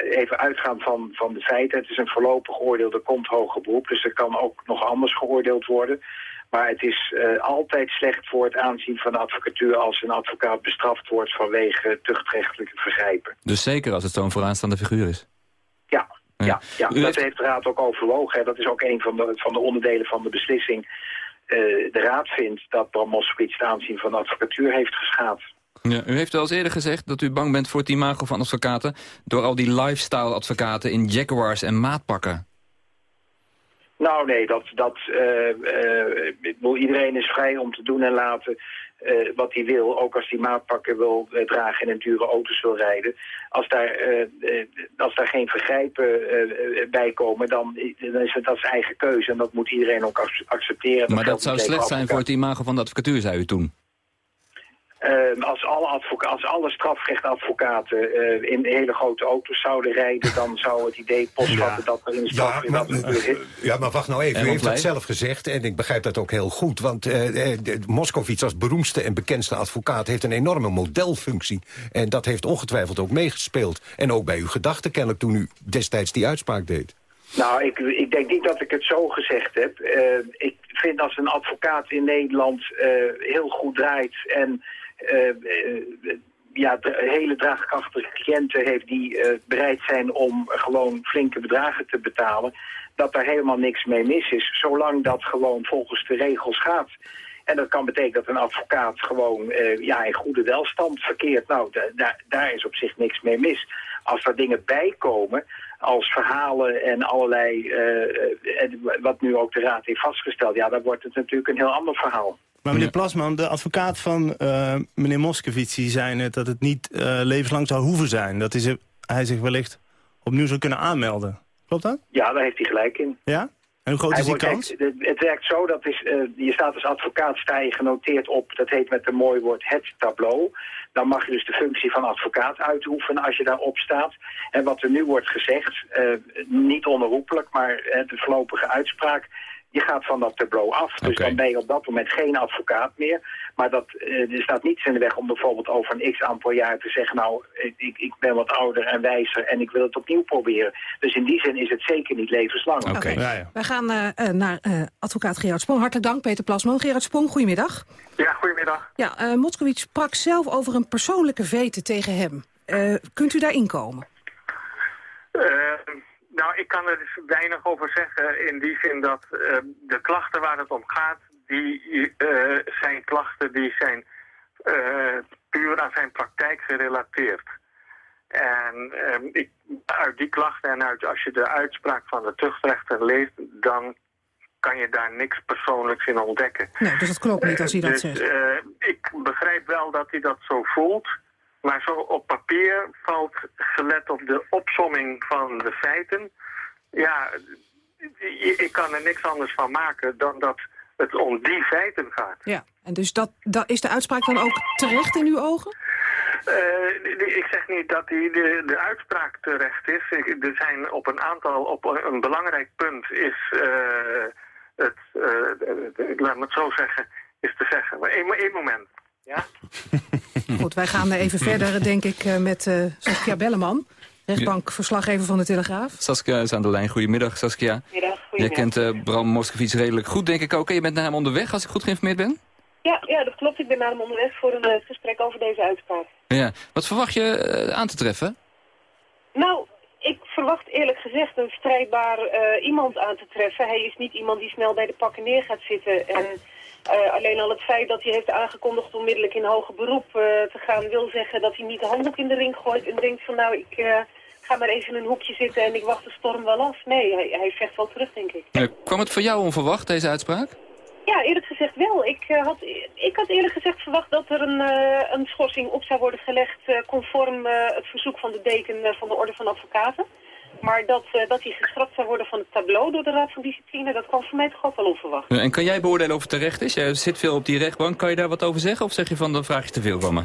even uitgaan van, van de feiten, het is een voorlopig oordeel, er komt hoger beroep, dus er kan ook nog anders geoordeeld worden. Maar het is uh, altijd slecht voor het aanzien van de advocatuur... als een advocaat bestraft wordt vanwege tuchtrechtelijke vergrijpen. Dus zeker als het zo'n vooraanstaande figuur is? Ja, ja. ja, dat heeft... heeft de Raad ook overwogen. Hè. Dat is ook een van de, van de onderdelen van de beslissing. Uh, de Raad vindt dat Bram Moskowitz het aanzien van de advocatuur heeft geschaad. Ja, u heeft wel eens eerder gezegd dat u bang bent voor het imago van advocaten... door al die lifestyle-advocaten in Jaguars en maatpakken. Nou nee, dat, dat, uh, uh, iedereen is vrij om te doen en laten uh, wat hij wil. Ook als hij maatpakken wil dragen en in dure auto's wil rijden. Als daar, als daar geen vergrijpen bij komen, dan, dan is het dat zijn eigen keuze. En dat moet iedereen ook accepteren. Maar dat, dat zou slecht zijn voor het imago van de advocatuur, zei u toen? Uh, Ehm, als, alle advoca als alle strafrechtadvocaten eh, in hele grote auto's zouden rijden... dan zou het idee postvatten dat er in de Ja, maar, zit. ja, maar wacht nou even. En U heeft dat zelf gezegd en ik begrijp dat ook heel goed. Want eh eh, Moskovits als beroemdste en bekendste advocaat... heeft een enorme modelfunctie. En dat heeft ongetwijfeld ook meegespeeld. En ook bij uw gedachten kennelijk toen u destijds die uitspraak deed. Nou, ik, ik denk niet dat ik het zo gezegd heb. Eh, ik vind als een advocaat in Nederland eh, heel goed draait... en eh, eh, ja, dra- hele draagkrachtige cliënten heeft die eh, bereid zijn om gewoon flinke bedragen te betalen... dat daar helemaal niks mee mis is, zolang dat gewoon volgens de regels gaat. En dat kan betekenen dat een advocaat gewoon eh, ja, in goede welstand verkeert. Nou, da- da- daar is op zich niks mee mis. Als er dingen bij komen, als verhalen en allerlei, eh, eh, wat nu ook de Raad heeft vastgesteld, ja, dan wordt het natuurlijk een heel ander verhaal. Maar meneer Plasman, de advocaat van eh, meneer Moscovici zei net dat het niet eh, levenslang zou hoeven zijn. Dat is, hij zich wellicht opnieuw zou kunnen aanmelden. Klopt dat? Ja, daar heeft hij gelijk in. Ja? En hoe groot Hij is die wordt- kans? Het, het werkt zo, dat is, eh, je staat als advocaat sta je genoteerd op, dat heet met een mooi woord, het tableau. Dan mag je dus de functie van advocaat uitoefenen als je daarop staat. En wat er nu wordt gezegd, eh, niet onherroepelijk, maar de voorlopige uitspraak, je gaat van dat tableau af. Dus dan ben je op dat moment geen advocaat meer. Maar dat, eh, er staat niets in de weg om bijvoorbeeld over een x aantal jaar te zeggen... nou, ik, ik, ben wat ouder en wijzer en ik wil het opnieuw proberen. Dus in die zin is het zeker niet levenslang. Oké. Wij gaan eh, eh, naar eh, advocaat Gerard Sprong. Hartelijk dank, Peter Plasman. Gerard Sprong, goedemiddag. Ja, goedemiddag. Ja, eh Moskowitz sprak zelf over een persoonlijke vete tegen hem. Eh, kunt u daar inkomen? Nou, ik kan er dus weinig over zeggen in die zin dat eh, de klachten waar het om gaat, die eh, zijn klachten die zijn eh, puur aan zijn praktijk gerelateerd. En eh, ik, uit die klachten en uit, als je de uitspraak van de tuchtrechter leest, dan kan je daar niks persoonlijks in ontdekken. Nee, dus dat klopt niet als hij dat dus, zegt. ik begrijp wel dat hij dat zo voelt. Maar zo op papier valt gelet op de opsomming van de feiten. Ja, ik kan er niks anders van maken dan dat het om die feiten gaat. Ja, en dus dat, dat, is de uitspraak dan ook terecht in uw ogen? Eh, ik zeg niet dat die, de, de uitspraak terecht is. Ik- er zijn op een aantal, op een, belangrijk punt is eh, het, eh, ik laat me het zo zeggen, is te zeggen. Maar één moment. Ja? Goed, wij gaan even verder, denk ik, eh, met eh Saskia Belleman. Rechtbankverslaggever van de Telegraaf. Saskia is aan de lijn. Goedemiddag, Saskia. Middag, Jij goedemiddag. kent eh, Bram Moscovici redelijk goed, denk ik ook. En je bent naar hem onderweg, als ik goed geïnformeerd ben? Ja, ja, dat klopt. Ik ben naar hem onderweg voor een eh, gesprek over deze uitspraak. Ja. Wat verwacht je aan te treffen? Nou, ik verwacht eerlijk gezegd een strijdbaar eh, iemand aan te treffen. Hij is niet iemand die snel bij de pakken neer gaat zitten. En eh, alleen al het feit dat hij heeft aangekondigd onmiddellijk in hoger beroep eh, te gaan... wil zeggen dat hij niet de handdoek in de ring gooit en denkt van nou, ik eh, ga maar even in een hoekje zitten en ik wacht de storm wel af. Nee, hij, hij vecht wel terug, denk ik. Kwam het voor jou onverwacht, deze uitspraak? Ja, eerlijk gezegd wel. Ik, had, ik had eerlijk gezegd verwacht dat er een, een schorsing op zou worden gelegd conform het verzoek van de deken van de Orde van Advocaten. Maar dat, eh, dat hij geschrapt zou worden van het tableau door de Raad van Discipline, dat kwam voor mij toch ook wel onverwacht. Ja, En kan jij beoordelen of het terecht is? Jij zit veel op die rechtbank. Kan je daar wat over zeggen? Of zeg je van, dan vraag je te veel van me?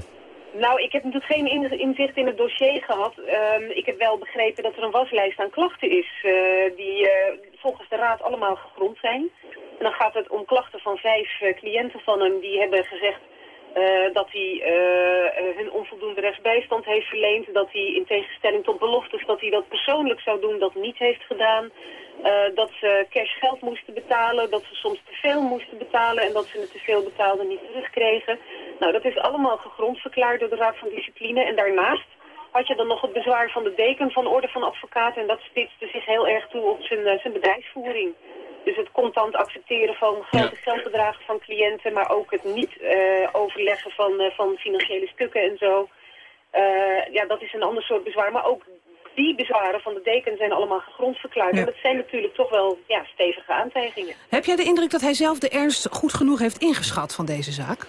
Nou, ik heb natuurlijk geen in- inzicht in het dossier gehad. Ehm, ik heb wel begrepen dat er een waslijst aan klachten is eh, die eh, volgens de Raad allemaal gegrond zijn. En dan gaat het om klachten van vijf eh, cliënten van hem die hebben gezegd eh, dat hij eh, eh, hun onvoldoende rechtsbijstand heeft verleend. Dat hij in tegenstelling tot beloftes dat hij dat persoonlijk zou doen, dat niet heeft gedaan. Dat ze cash geld moesten betalen, dat ze soms te veel moesten betalen en dat ze het te veel betaalden niet terugkregen. Nou, dat is allemaal gegrond verklaard door de Raad van Discipline. En daarnaast had je dan nog het bezwaar van de deken van de Orde van Advocaten en dat spitste zich heel erg toe op zijn, zijn bedrijfsvoering. Dus het contant accepteren van grote geldbedragen van cliënten, maar ook het niet eh, overleggen van, eh, van financiële stukken en zo. Eh, ja, dat is een ander soort bezwaar. Maar ook die bezwaren van de deken zijn allemaal gegrond verklaard. Ja. En dat zijn natuurlijk toch wel ja, stevige aantijgingen. Heb jij de indruk dat hij zelf de ernst goed genoeg heeft ingeschat van deze zaak?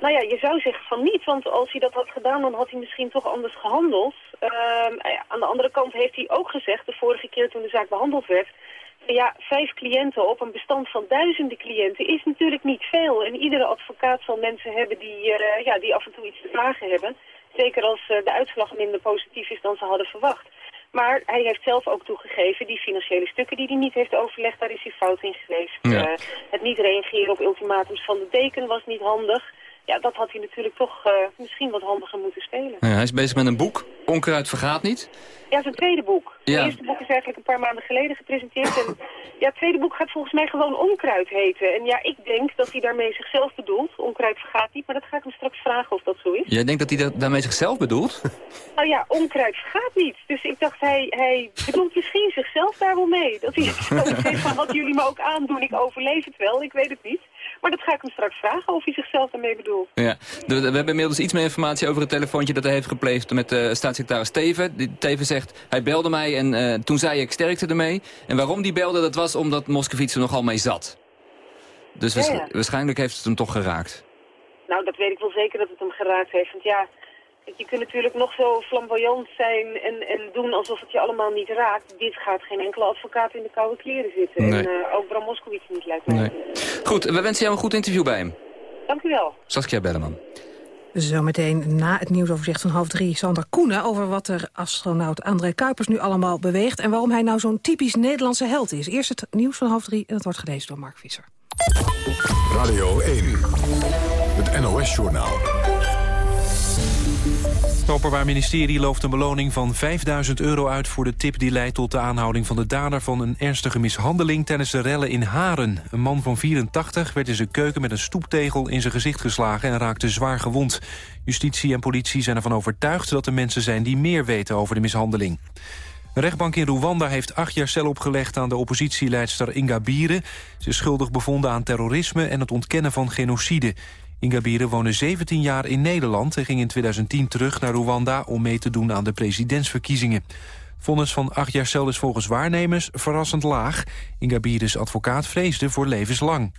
Nou ja, je zou zeggen van niet, want als hij dat had gedaan, dan had hij misschien toch anders gehandeld. Ehm, aan de andere kant heeft hij ook gezegd, de vorige keer toen de zaak behandeld werd, Ja, vijf cliënten op een bestand van duizenden cliënten is natuurlijk niet veel. En iedere advocaat zal mensen hebben die, uh, ja, die af en toe iets te vragen hebben. Zeker als uh, de uitslag minder positief is dan ze hadden verwacht. Maar hij heeft zelf ook toegegeven, die financiële stukken die hij niet heeft overlegd, daar is hij fout in geweest. Ja. Uh, het niet reageren op ultimatums van de deken was niet handig. Ja, dat had hij natuurlijk toch uh, misschien wat handiger moeten spelen. Ja, hij is bezig met een boek, Onkruid vergaat niet. Ja, zijn tweede boek. Ja. Het eerste boek is eigenlijk een paar maanden geleden gepresenteerd. En ja, het tweede boek gaat volgens mij gewoon Onkruid heten. En ja, ik denk dat hij daarmee zichzelf bedoelt. Onkruid vergaat niet, maar dat ga ik hem straks vragen of dat zo is. Jij denkt dat hij dat daarmee zichzelf bedoelt? Nou ja, onkruid vergaat niet. Dus ik dacht, hij, hij bedoelt misschien zichzelf daar wel mee. Dat hij zoiets heeft van wat jullie me ook aandoen, ik overleef het wel, ik weet het niet. Maar dat ga ik hem straks vragen of hij zichzelf daarmee bedoelt. Ja, we hebben inmiddels iets meer informatie over het telefoontje dat hij heeft gepleegd met uh, staatssecretaris Teven. Die, Teven zegt, hij belde mij en uh, toen zei ik sterkte ermee. En waarom die belde, dat was omdat Moskovits er nogal mee zat. Dus Ja, ja. waarschijnlijk heeft het hem toch geraakt. Nou, dat weet ik wel zeker dat het hem geraakt heeft. Want ja, je kunt natuurlijk nog zo flamboyant zijn en, en doen alsof het je allemaal niet raakt. Dit gaat geen enkele advocaat in de koude kleren zitten. Nee. En uh, ook Bram Moskowitz niet, lijkt mij. Nee. Goed, we wensen jou een goed interview bij hem. Dank u wel. Saskia Belleman. Zometeen na het nieuwsoverzicht van half drie... Sander Koenen over wat er astronaut André Kuipers nu allemaal beweegt... en waarom hij nou zo'n typisch Nederlandse held is. Eerst het nieuws van half drie en dat wordt gelezen door Mark Visser. Radio 1, het NOS-journaal. Openbaar Ministerie looft een beloning van 5000 euro uit... voor de tip die leidt tot de aanhouding van de dader... van een ernstige mishandeling tijdens de rellen in Haren. Een man van 84 werd in zijn keuken met een stoeptegel in zijn gezicht geslagen... en raakte zwaar gewond. Justitie en politie zijn ervan overtuigd dat er mensen zijn... die meer weten over de mishandeling. Een rechtbank in Rwanda heeft acht jaar cel opgelegd aan de oppositieleidster Ingabire. Ze is schuldig bevonden aan terrorisme en het ontkennen van genocide. Ingabire woonde 17 jaar in Nederland en ging in 2010 terug naar Rwanda... om mee te doen aan de presidentsverkiezingen. Vonnis van acht jaar cel is volgens waarnemers verrassend laag. Ingabires advocaat vreesde voor levenslang.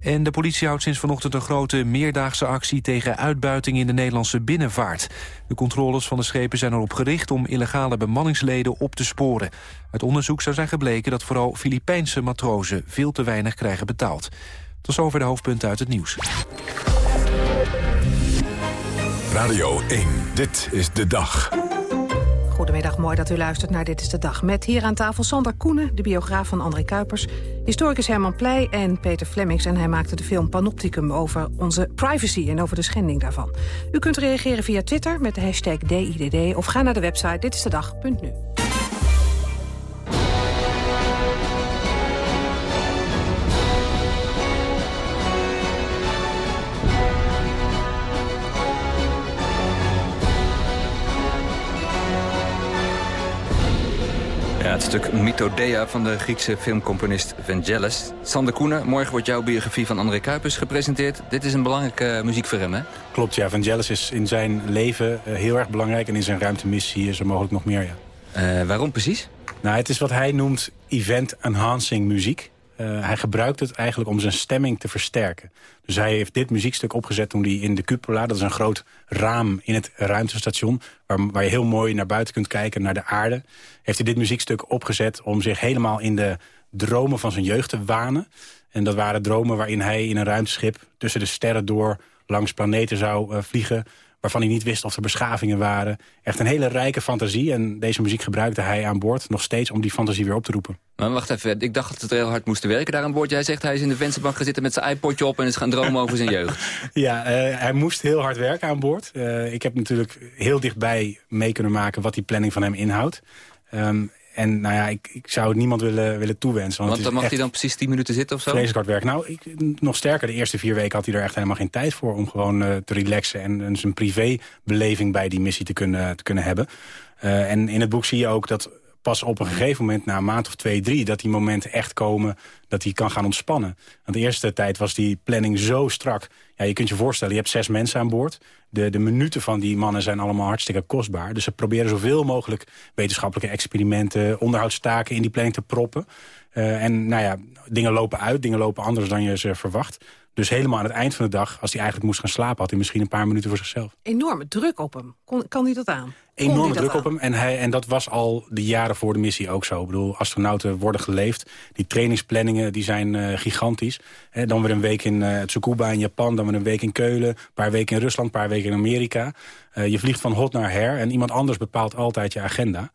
En de politie houdt sinds vanochtend een grote meerdaagse actie tegen uitbuiting in de Nederlandse binnenvaart. De controles van de schepen zijn erop gericht om illegale bemanningsleden op te sporen. Uit onderzoek zou zijn gebleken dat vooral Filipijnse matrozen veel te weinig krijgen betaald. Tot zover de hoofdpunten uit het nieuws. Radio 1, dit is de dag. Goedemiddag, mooi dat u luistert naar Dit is de Dag. Met hier aan tafel Sander Koenen, de biograaf van André Kuipers... historicus Herman Pleij en Peter Flemmings. En hij maakte de film Panopticum over onze privacy en over de schending daarvan. U kunt reageren via Twitter met de hashtag DIDD... of ga naar de website ditistedag.nu. het stuk Mythodea van de Griekse filmcomponist Vangelis. Sander Koenen, morgen wordt jouw biografie van André Kuipers gepresenteerd. Dit is een belangrijke muziek voor hem, hè? Klopt, ja. Vangelis is in zijn leven uh, heel erg belangrijk... en in zijn ruimtemissie is er mogelijk nog meer, ja. Uh, waarom precies? Nou, het is wat hij noemt event-enhancing muziek. Uh, hij gebruikt het eigenlijk om zijn stemming te versterken. Dus hij heeft dit muziekstuk opgezet toen hij in de cupola... dat is een groot raam in het ruimtestation... Waar, je heel mooi naar buiten kunt kijken, naar de aarde... heeft hij dit muziekstuk opgezet om zich helemaal in de dromen van zijn jeugd te wanen. En dat waren dromen waarin hij in een ruimteschip... tussen de sterren door langs planeten zou uh, vliegen waarvan hij niet wist of er beschavingen waren. Echt een hele rijke fantasie. En deze muziek gebruikte hij aan boord nog steeds om die fantasie weer op te roepen. Maar wacht even, ik dacht dat ze heel hard moesten werken daar aan boord. Jij zegt hij is in de vensterbank gaan zitten met zijn iPodje op... en is gaan dromen over zijn jeugd. Ja, uh, hij moest heel hard werken aan boord. Uh, ik heb natuurlijk heel dichtbij mee kunnen maken wat die planning van hem inhoudt. Um, en nou ja, ik, ik zou het niemand willen, willen toewensen. Want, want dan mag hij dan precies 10 minuten zitten of zo? Vreselijk hard werk. Nou, ik, nog sterker, de eerste vier weken had hij er echt helemaal geen tijd voor... om gewoon uh, te relaxen en, en zijn privébeleving bij die missie te kunnen, te kunnen hebben. Uh, en in het boek zie je ook dat pas op een gegeven moment, na maand of twee, drie... dat die momenten echt komen dat hij kan gaan ontspannen. Want de eerste tijd was die planning zo strak. Ja, je kunt je voorstellen, je hebt zes mensen aan boord. De, de minuten van die mannen zijn allemaal hartstikke kostbaar. Dus ze proberen zoveel mogelijk wetenschappelijke experimenten... onderhoudstaken in die planning te proppen. Uh, en nou ja, dingen lopen uit, dingen lopen anders dan je ze verwacht. Dus helemaal aan het eind van de dag, als hij eigenlijk moest gaan slapen... had hij misschien een paar minuten voor zichzelf. Enorme druk op hem. Kon, kan hij dat aan? Enorme druk op hem. En, hij, en dat was al de jaren voor de missie ook zo. Ik bedoel, astronauten worden geleefd. Die trainingsplanningen die zijn uh, gigantisch. dan weer een week in uh, Tsukuba in Japan. Dan weer een week in Keulen. Een paar weken in Rusland. Een paar weken in Amerika. Uh, je vliegt van hot naar her. En iemand anders bepaalt altijd je agenda.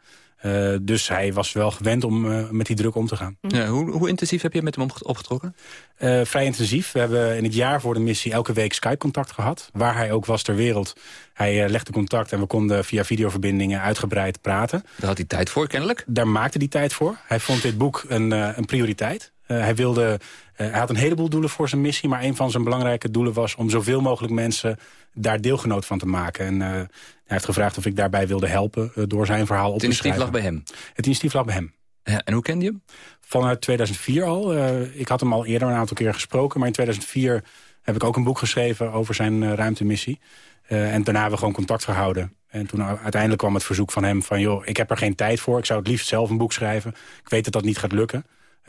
Uh, dus hij was wel gewend om uh, met die druk om te gaan. Ja, hoe, hoe, intensief heb je met hem opgetrokken? Uh, vrij intensief. We hebben in het jaar voor de missie elke week Skype-contact gehad. Waar hij ook was ter wereld. Hij legde contact en we konden via videoverbindingen uitgebreid praten. Daar had hij tijd voor, kennelijk? Daar maakte hij tijd voor. Hij vond dit boek een, een prioriteit. hij, wilde, hij had een heleboel doelen voor zijn missie... maar een van zijn belangrijke doelen was om zoveel mogelijk mensen daar deelgenoot van te maken. En uh, hij heeft gevraagd of ik daarbij wilde helpen uh, door zijn verhaal op te schrijven. Het initiatief lag bij hem? Het initiatief lag bij hem. Ja, en hoe kende je hem? Vanuit 2004 al. Uh, ik had hem al eerder een aantal keer gesproken. Maar in 2004 heb ik ook een boek geschreven over zijn ruimtemissie. en daarna hebben we gewoon contact gehouden. En toen uiteindelijk kwam het verzoek van hem van... joh, ik heb er geen tijd voor, ik zou het liefst zelf een boek schrijven. Ik weet dat dat niet gaat lukken.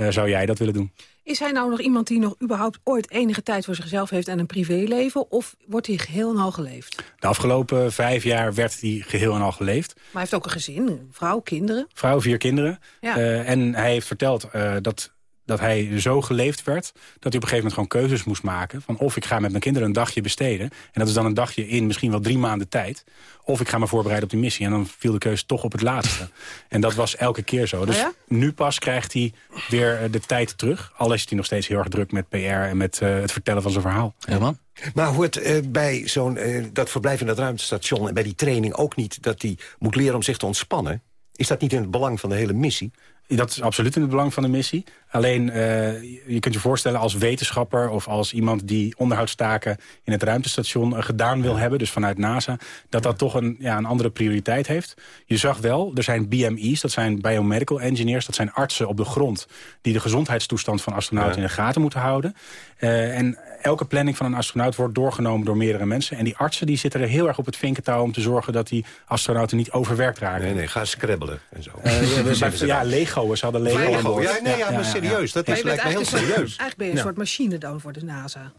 Zou jij dat willen doen? Is hij nou nog iemand die nog überhaupt ooit enige tijd voor zichzelf heeft... en een privéleven, of wordt hij geheel en al geleefd? De afgelopen vijf jaar werd hij geheel en al geleefd. Maar hij heeft ook een gezin, een vrouw, kinderen. Vrouw, vier kinderen. Ja. Uh, en hij heeft verteld uh, dat dat hij zo geleefd werd... dat hij op een gegeven moment gewoon keuzes moest maken... van of ik ga met mijn kinderen een dagje besteden... en dat is dan een dagje in misschien wel drie maanden tijd... of ik ga me voorbereiden op die missie. En dan viel de keuze toch op het laatste. en dat was elke keer zo. Dus oh ja? nu pas krijgt hij weer de tijd terug. Al is hij nog steeds heel erg druk met PR... en met uh, het vertellen van zijn verhaal. Ja, man. Maar hoort uh, bij zo'n uh, dat verblijf in dat ruimtestation... en bij die training ook niet dat hij moet leren om zich te ontspannen? Is dat niet in het belang van de hele missie? Dat is absoluut in het belang van de missie. Alleen, uh, je kunt je voorstellen als wetenschapper... of als iemand die onderhoudstaken in het ruimtestation uh, gedaan wil hebben... dus vanuit NASA, dat dat toch een, ja, een andere prioriteit heeft. Je zag wel, er zijn BME's, dat zijn biomedical engineers... dat zijn artsen op de grond die de gezondheidstoestand van astronauten ja. in de gaten moeten houden. Uh, en elke planning van een astronaut wordt doorgenomen door meerdere mensen. En die artsen die zitten er heel erg op het vinkentouw... om te zorgen dat die astronauten niet overwerkt raken. Nee, nee, ga scrabbelen en zo. Uh, ja, ja, Lego, ze hadden Lego, Lego Ja, nee, ja, maar serieus, dat is, lijkt me heel serieus. Eigenlijk ben je een soort machine dan voor de NASA.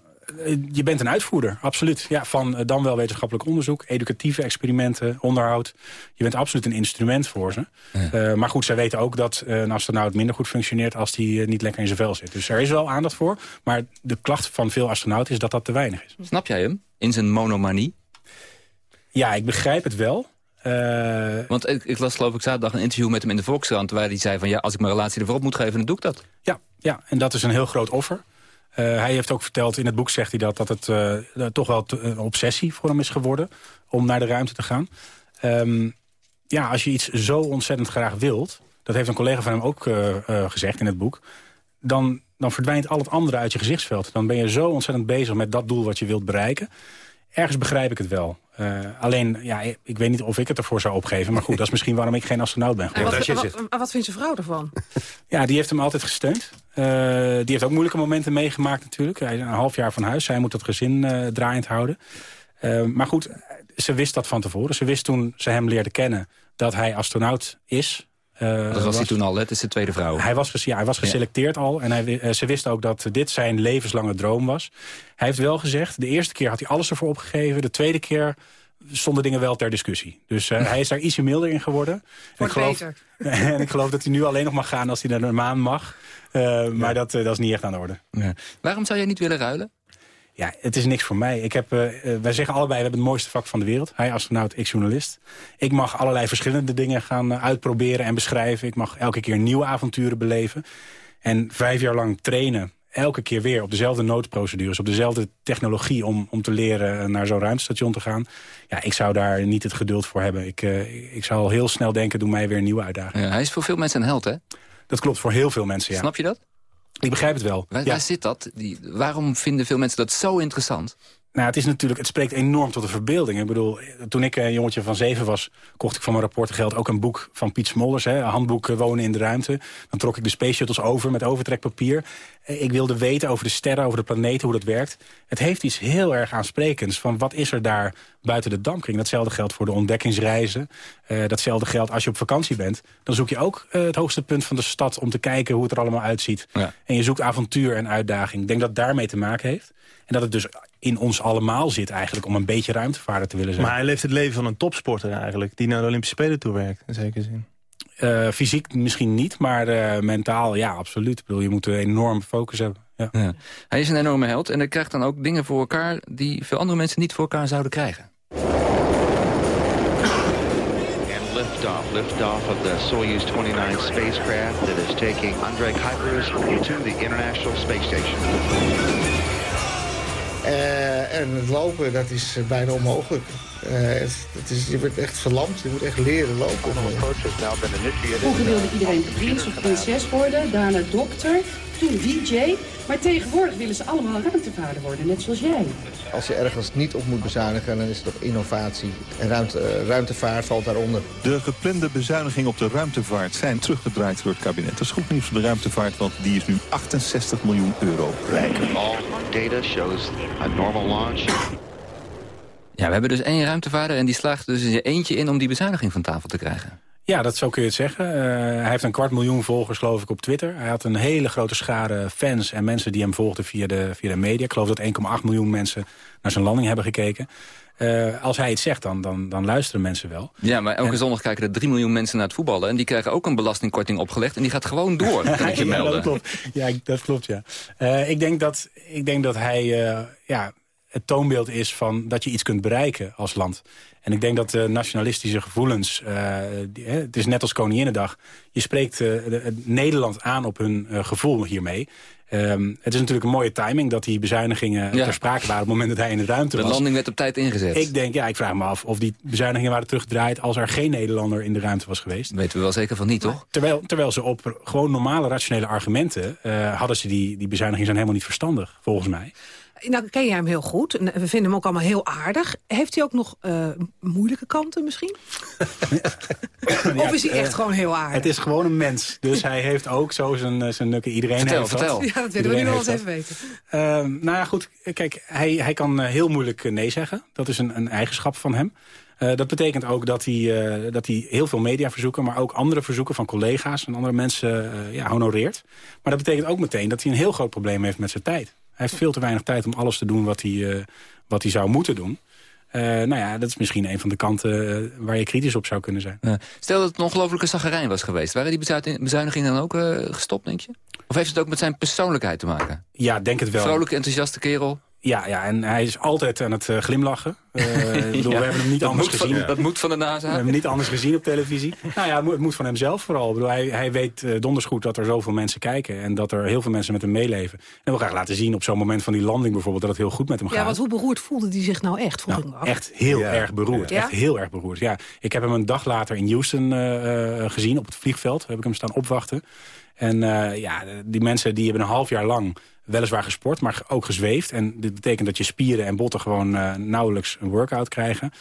Je bent een uitvoerder, absoluut. Ja, van uh, dan wel wetenschappelijk onderzoek, educatieve experimenten, onderhoud. Je bent absoluut een instrument voor ze. Ja. Uh, maar goed, zij weten ook dat uh, een astronaut minder goed functioneert... als die niet lekker in zijn vel zit. Dus er is wel aandacht voor. Maar de klacht van veel astronauten is dat dat te weinig is. Snap jij hem? In zijn monomanie? Ja, ik begrijp het wel. Want ik, ik, las geloof ik zaterdag een interview met hem in de Volkskrant... waar hij zei van ja, als ik mijn relatie ervoor op moet geven, dan doe ik dat. Ja, ja en dat is een heel groot offer. Uh, hij heeft ook verteld, in het boek zegt hij dat, dat het uh, toch wel een obsessie voor hem is geworden... om naar de ruimte te gaan. Um, ja, als je iets zo ontzettend graag wilt... dat heeft een collega van hem ook gezegd in het boek... Dan, dan verdwijnt al het andere uit je gezichtsveld. Dan ben je zo ontzettend bezig met dat doel wat je wilt bereiken ergens begrijp ik het wel. Uh, alleen, ja, ik, weet niet of ik het ervoor zou opgeven. Maar goed, dat is misschien waarom ik geen astronaut ben geworden. Wat, wat, wat, wat vindt zijn vrouw ervan? ja, die heeft hem altijd gesteund. Uh, die heeft ook moeilijke momenten meegemaakt natuurlijk. Hij is een half jaar van huis. Zij moet het gezin uh, draaiend houden. maar goed, ze wist dat van tevoren. Ze wist toen ze hem leerde kennen dat hij astronaut is. Uh, dat was, was hij toen al, het is de tweede vrouw. Hij was, ja, hij was geselecteerd ja. al en hij, uh, ze wist ook dat dit zijn levenslange droom was. Hij heeft wel gezegd, de eerste keer had hij alles ervoor opgegeven. De tweede keer stonden dingen wel ter discussie. Dus uh, hij is daar ietsje milder in geworden. En ik, geloof, en ik geloof dat hij nu alleen nog mag gaan als hij naar de maan mag. Ja. Maar dat, dat is niet echt aan de orde. Ja. Waarom zou jij niet willen ruilen? Ja, het is niks voor mij. Ik heb, uh, wij zeggen allebei, we hebben het mooiste vak van de wereld. Hij astronaut, ik journalist. Ik mag allerlei verschillende dingen gaan uh, uitproberen en beschrijven. Ik mag elke keer nieuwe avonturen beleven. En vijf jaar lang trainen, elke keer weer op dezelfde noodprocedures... op dezelfde technologie om, om te leren naar zo'n ruimtestation te gaan. Ja, ik zou daar niet het geduld voor hebben. Ik, uh, ik zou al heel snel denken, doe mij weer een nieuwe uitdaging. Ja, hij is voor veel mensen een held, hè? Dat klopt, voor heel veel mensen, ja. Snap je dat? Ik begrijp het wel. Waar, ja. waar zit dat? Die, waarom vinden veel mensen dat zo interessant? Nou, het is natuurlijk, het spreekt enorm tot de verbeelding. Ik bedoel, toen ik een jongetje van zeven was, kocht ik van mijn rapportengeld ook een boek van Piet Smollers, hè, een handboek eh, Wonen in de Ruimte. Dan trok ik de Space Shuttles over met overtrekpapier. Eh, Ik wilde weten over de sterren, over de planeten, hoe dat werkt. Het heeft iets heel erg aansprekends van wat is er daar buiten de dampkring. Datzelfde geldt voor de ontdekkingsreizen. Eh, datzelfde geldt als je op vakantie bent. Dan zoek je ook het hoogste punt van de stad om te kijken hoe het er allemaal uitziet. En je zoekt avontuur en uitdaging. Ik denk dat het daarmee te maken heeft. En dat het dus in ons allemaal zit eigenlijk om een beetje ruimtevaarder te willen zijn. Maar hij leeft het leven van een topsporter eigenlijk... die naar de Olympische Spelen toe werkt, in zekere zin. Eh, fysiek misschien niet, maar eh, mentaal ja, absoluut. Ik bedoel, je moet een enorm focus hebben. Ja. Ja. Hij is een enorme held en hij krijgt dan ook dingen voor elkaar... die veel andere mensen niet voor elkaar zouden krijgen. And liftoff, liftoff of the Soyuz 29 spacecraft that is taking Andrei Kuipers to the International Space Station. Eh, en het lopen, dat is eh, bijna onmogelijk. Eh, het, het is, je wordt echt verlamd, je moet echt leren lopen. Vroeger wilde iedereen prins of prinses worden, daarna dokter, toen DJ. Maar tegenwoordig willen ze allemaal ruimtevaarder worden, net zoals jij. Als je ergens niet op moet bezuinigen, dan is het op innovatie. En ruimte, eh, ruimtevaart valt daaronder. De geplande bezuinigingen op de ruimtevaart zijn teruggedraaid door het kabinet. Dat is goed nieuws voor de ruimtevaart, want die is nu 68 miljoen euro rijker. All data shows a normal launch. Ja, we hebben dus één ruimtevaarder en die slaagt dus in zijn eentje in... om die bezuiniging van tafel te krijgen. Ja, dat zo kun je het zeggen. Eh, hij heeft een kwart miljoen volgers, geloof ik, op Twitter. Hij had een hele grote schare fans en mensen die hem volgden via de, via de media. Ik geloof dat 1,8 miljoen mensen naar zijn landing hebben gekeken. Eh, als hij iets zegt, dan, dan, dan luisteren mensen wel. Ja, maar elke zondag kijken er 3 miljoen mensen naar het voetballen... en die krijgen ook een belastingkorting opgelegd... en die gaat gewoon door, kan ik je ja, melden. dat klopt. Ja, dat klopt, ja. Eh, ik, denk dat, ik denk dat hij ja, het toonbeeld is van dat je iets kunt bereiken als land. En ik denk dat de nationalistische gevoelens... eh, die- hè, het is net als Koninginnedag. Je spreekt eh, de- Nederland aan op hun eh, gevoel hiermee. Ehm, het is natuurlijk een mooie timing dat die bezuinigingen Ja. ter sprake waren... op het moment dat hij in de ruimte De was. landing werd op tijd ingezet. Ik denk, ja, ik vraag me af of die bezuinigingen waren teruggedraaid... als er geen Nederlander in de ruimte was geweest. Weten we wel zeker van niet, toch? Terwijl, terwijl ze op gewoon normale rationele argumenten... hadden ze die, die bezuinigingen zijn helemaal niet verstandig, volgens mij. Nou, ken jij hem heel goed. En We vinden hem ook allemaal heel aardig. Heeft hij ook nog eh, moeilijke kanten misschien? of is hij echt eh, gewoon heel aardig? Het is gewoon een mens. Dus hij heeft ook zo zijn, eh, zijn nukken. Iedereen Vertel, heeft vertel. Dat. Ja, dat willen we nu nog eens even weten. Ehm, nou ja, goed. Kijk, hij, hij kan eh, heel moeilijk eh, nee zeggen. Dat is een, een eigenschap van hem. Eh, dat betekent ook dat hij, eh, dat hij heel veel mediaverzoeken... maar ook andere verzoeken van collega's en andere mensen eh, ja, honoreert. Maar dat betekent ook meteen dat hij een heel groot probleem heeft met zijn tijd. Hij heeft veel te weinig tijd om alles te doen wat hij, eh, wat hij zou moeten doen. Eh, nou ja, dat is misschien een van de kanten eh, waar je kritisch op zou kunnen zijn. Ja. Stel dat het een ongelofelijke zagerijn was geweest. Waren die bezuin- bezuinigingen dan ook gestopt, denk je? Of heeft het ook met zijn persoonlijkheid te maken? Ja, denk het wel. Vrolijke, enthousiaste kerel. Ja, ja, en hij is altijd aan het eh, glimlachen. Eh, ik bedoel, Ja, we hebben hem niet dat anders van- gezien. dat moet van de NASA. We hebben hem niet anders gezien op televisie. nou ja, het moet, het moet van hemzelf vooral. Ik bedoel, hij, hij weet eh, donders goed dat er zoveel mensen kijken... en dat er heel veel mensen met hem meeleven. En wil graag laten zien op zo'n moment van die landing bijvoorbeeld... dat het heel goed met hem Ja, gaat. want hoe beroerd voelde hij zich nou echt? Vroeg af. Echt heel Ja. erg beroerd. Ja? Echt heel erg beroerd, ja. Ik heb hem een dag later in Houston eh, eh, gezien, op het vliegveld. Heb ik hem staan opwachten. En eh, ja, die mensen die hebben een half jaar lang weliswaar gesport, maar ook gezweefd. En dit betekent dat je spieren en botten gewoon eh, nauwelijks een workout krijgen.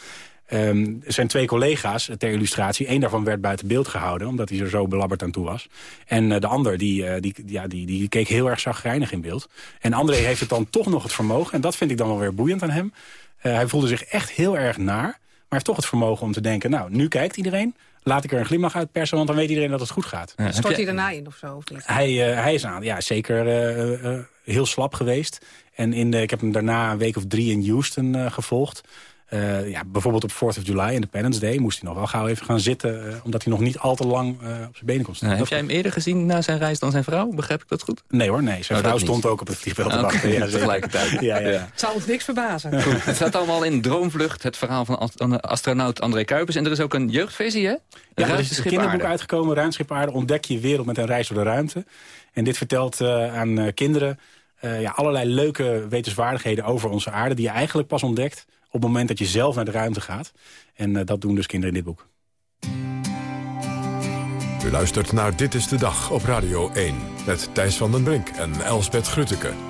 Ehm, er zijn twee collega's eh, ter illustratie. Eén daarvan werd buiten beeld gehouden, omdat hij er zo belabberd aan toe was. En eh, de ander, die, die, ja, die, die keek heel erg zagrijnig in beeld. En André heeft het dan toch nog het vermogen, en dat vind ik dan wel weer boeiend aan hem. Hij voelde zich echt heel erg naar, maar heeft toch het vermogen om te denken... nou, nu kijkt iedereen, laat ik er een glimlach uit persen... want dan weet iedereen dat het goed gaat. Stort hij daarna in of zo? Of niet? Hij, eh, hij is aan, ja, zeker eh, eh, heel slap geweest. En in de, ik heb hem daarna een week of drie in Houston eh, gevolgd. Eh, ja, bijvoorbeeld op 4th of July, Independence Day... moest hij nog wel gauw even gaan zitten... eh, omdat hij nog niet al te lang eh, op zijn benen kon staan. Nou, heb jij hem eerder gezien na zijn reis dan zijn vrouw? Begrijp ik dat goed? Nee hoor, nee. Zijn Oh, vrouw stond ook op het vliegveld te Oké, wachten. Ja, tegelijkertijd. Ja, ja, ja. Het zou ons niks verbazen. Goed, het staat allemaal in Droomvlucht, het verhaal van astronaut André Kuipers. En er is ook een jeugdversie, hè? Ja, er is een kinderboek Aarde. uitgekomen, Ruimteschip Aarde. Ontdek je wereld met een reis door de ruimte. En dit vertelt eh, aan eh, kinderen eh, ja, allerlei leuke wetenswaardigheden over onze aarde... die je eigenlijk pas ontdekt op het moment dat je zelf naar de ruimte gaat. En eh, dat doen dus kinderen in dit boek. U luistert naar Dit is de Dag op Radio 1. Met Thijs van den Brink en Elsbeth Grutteke.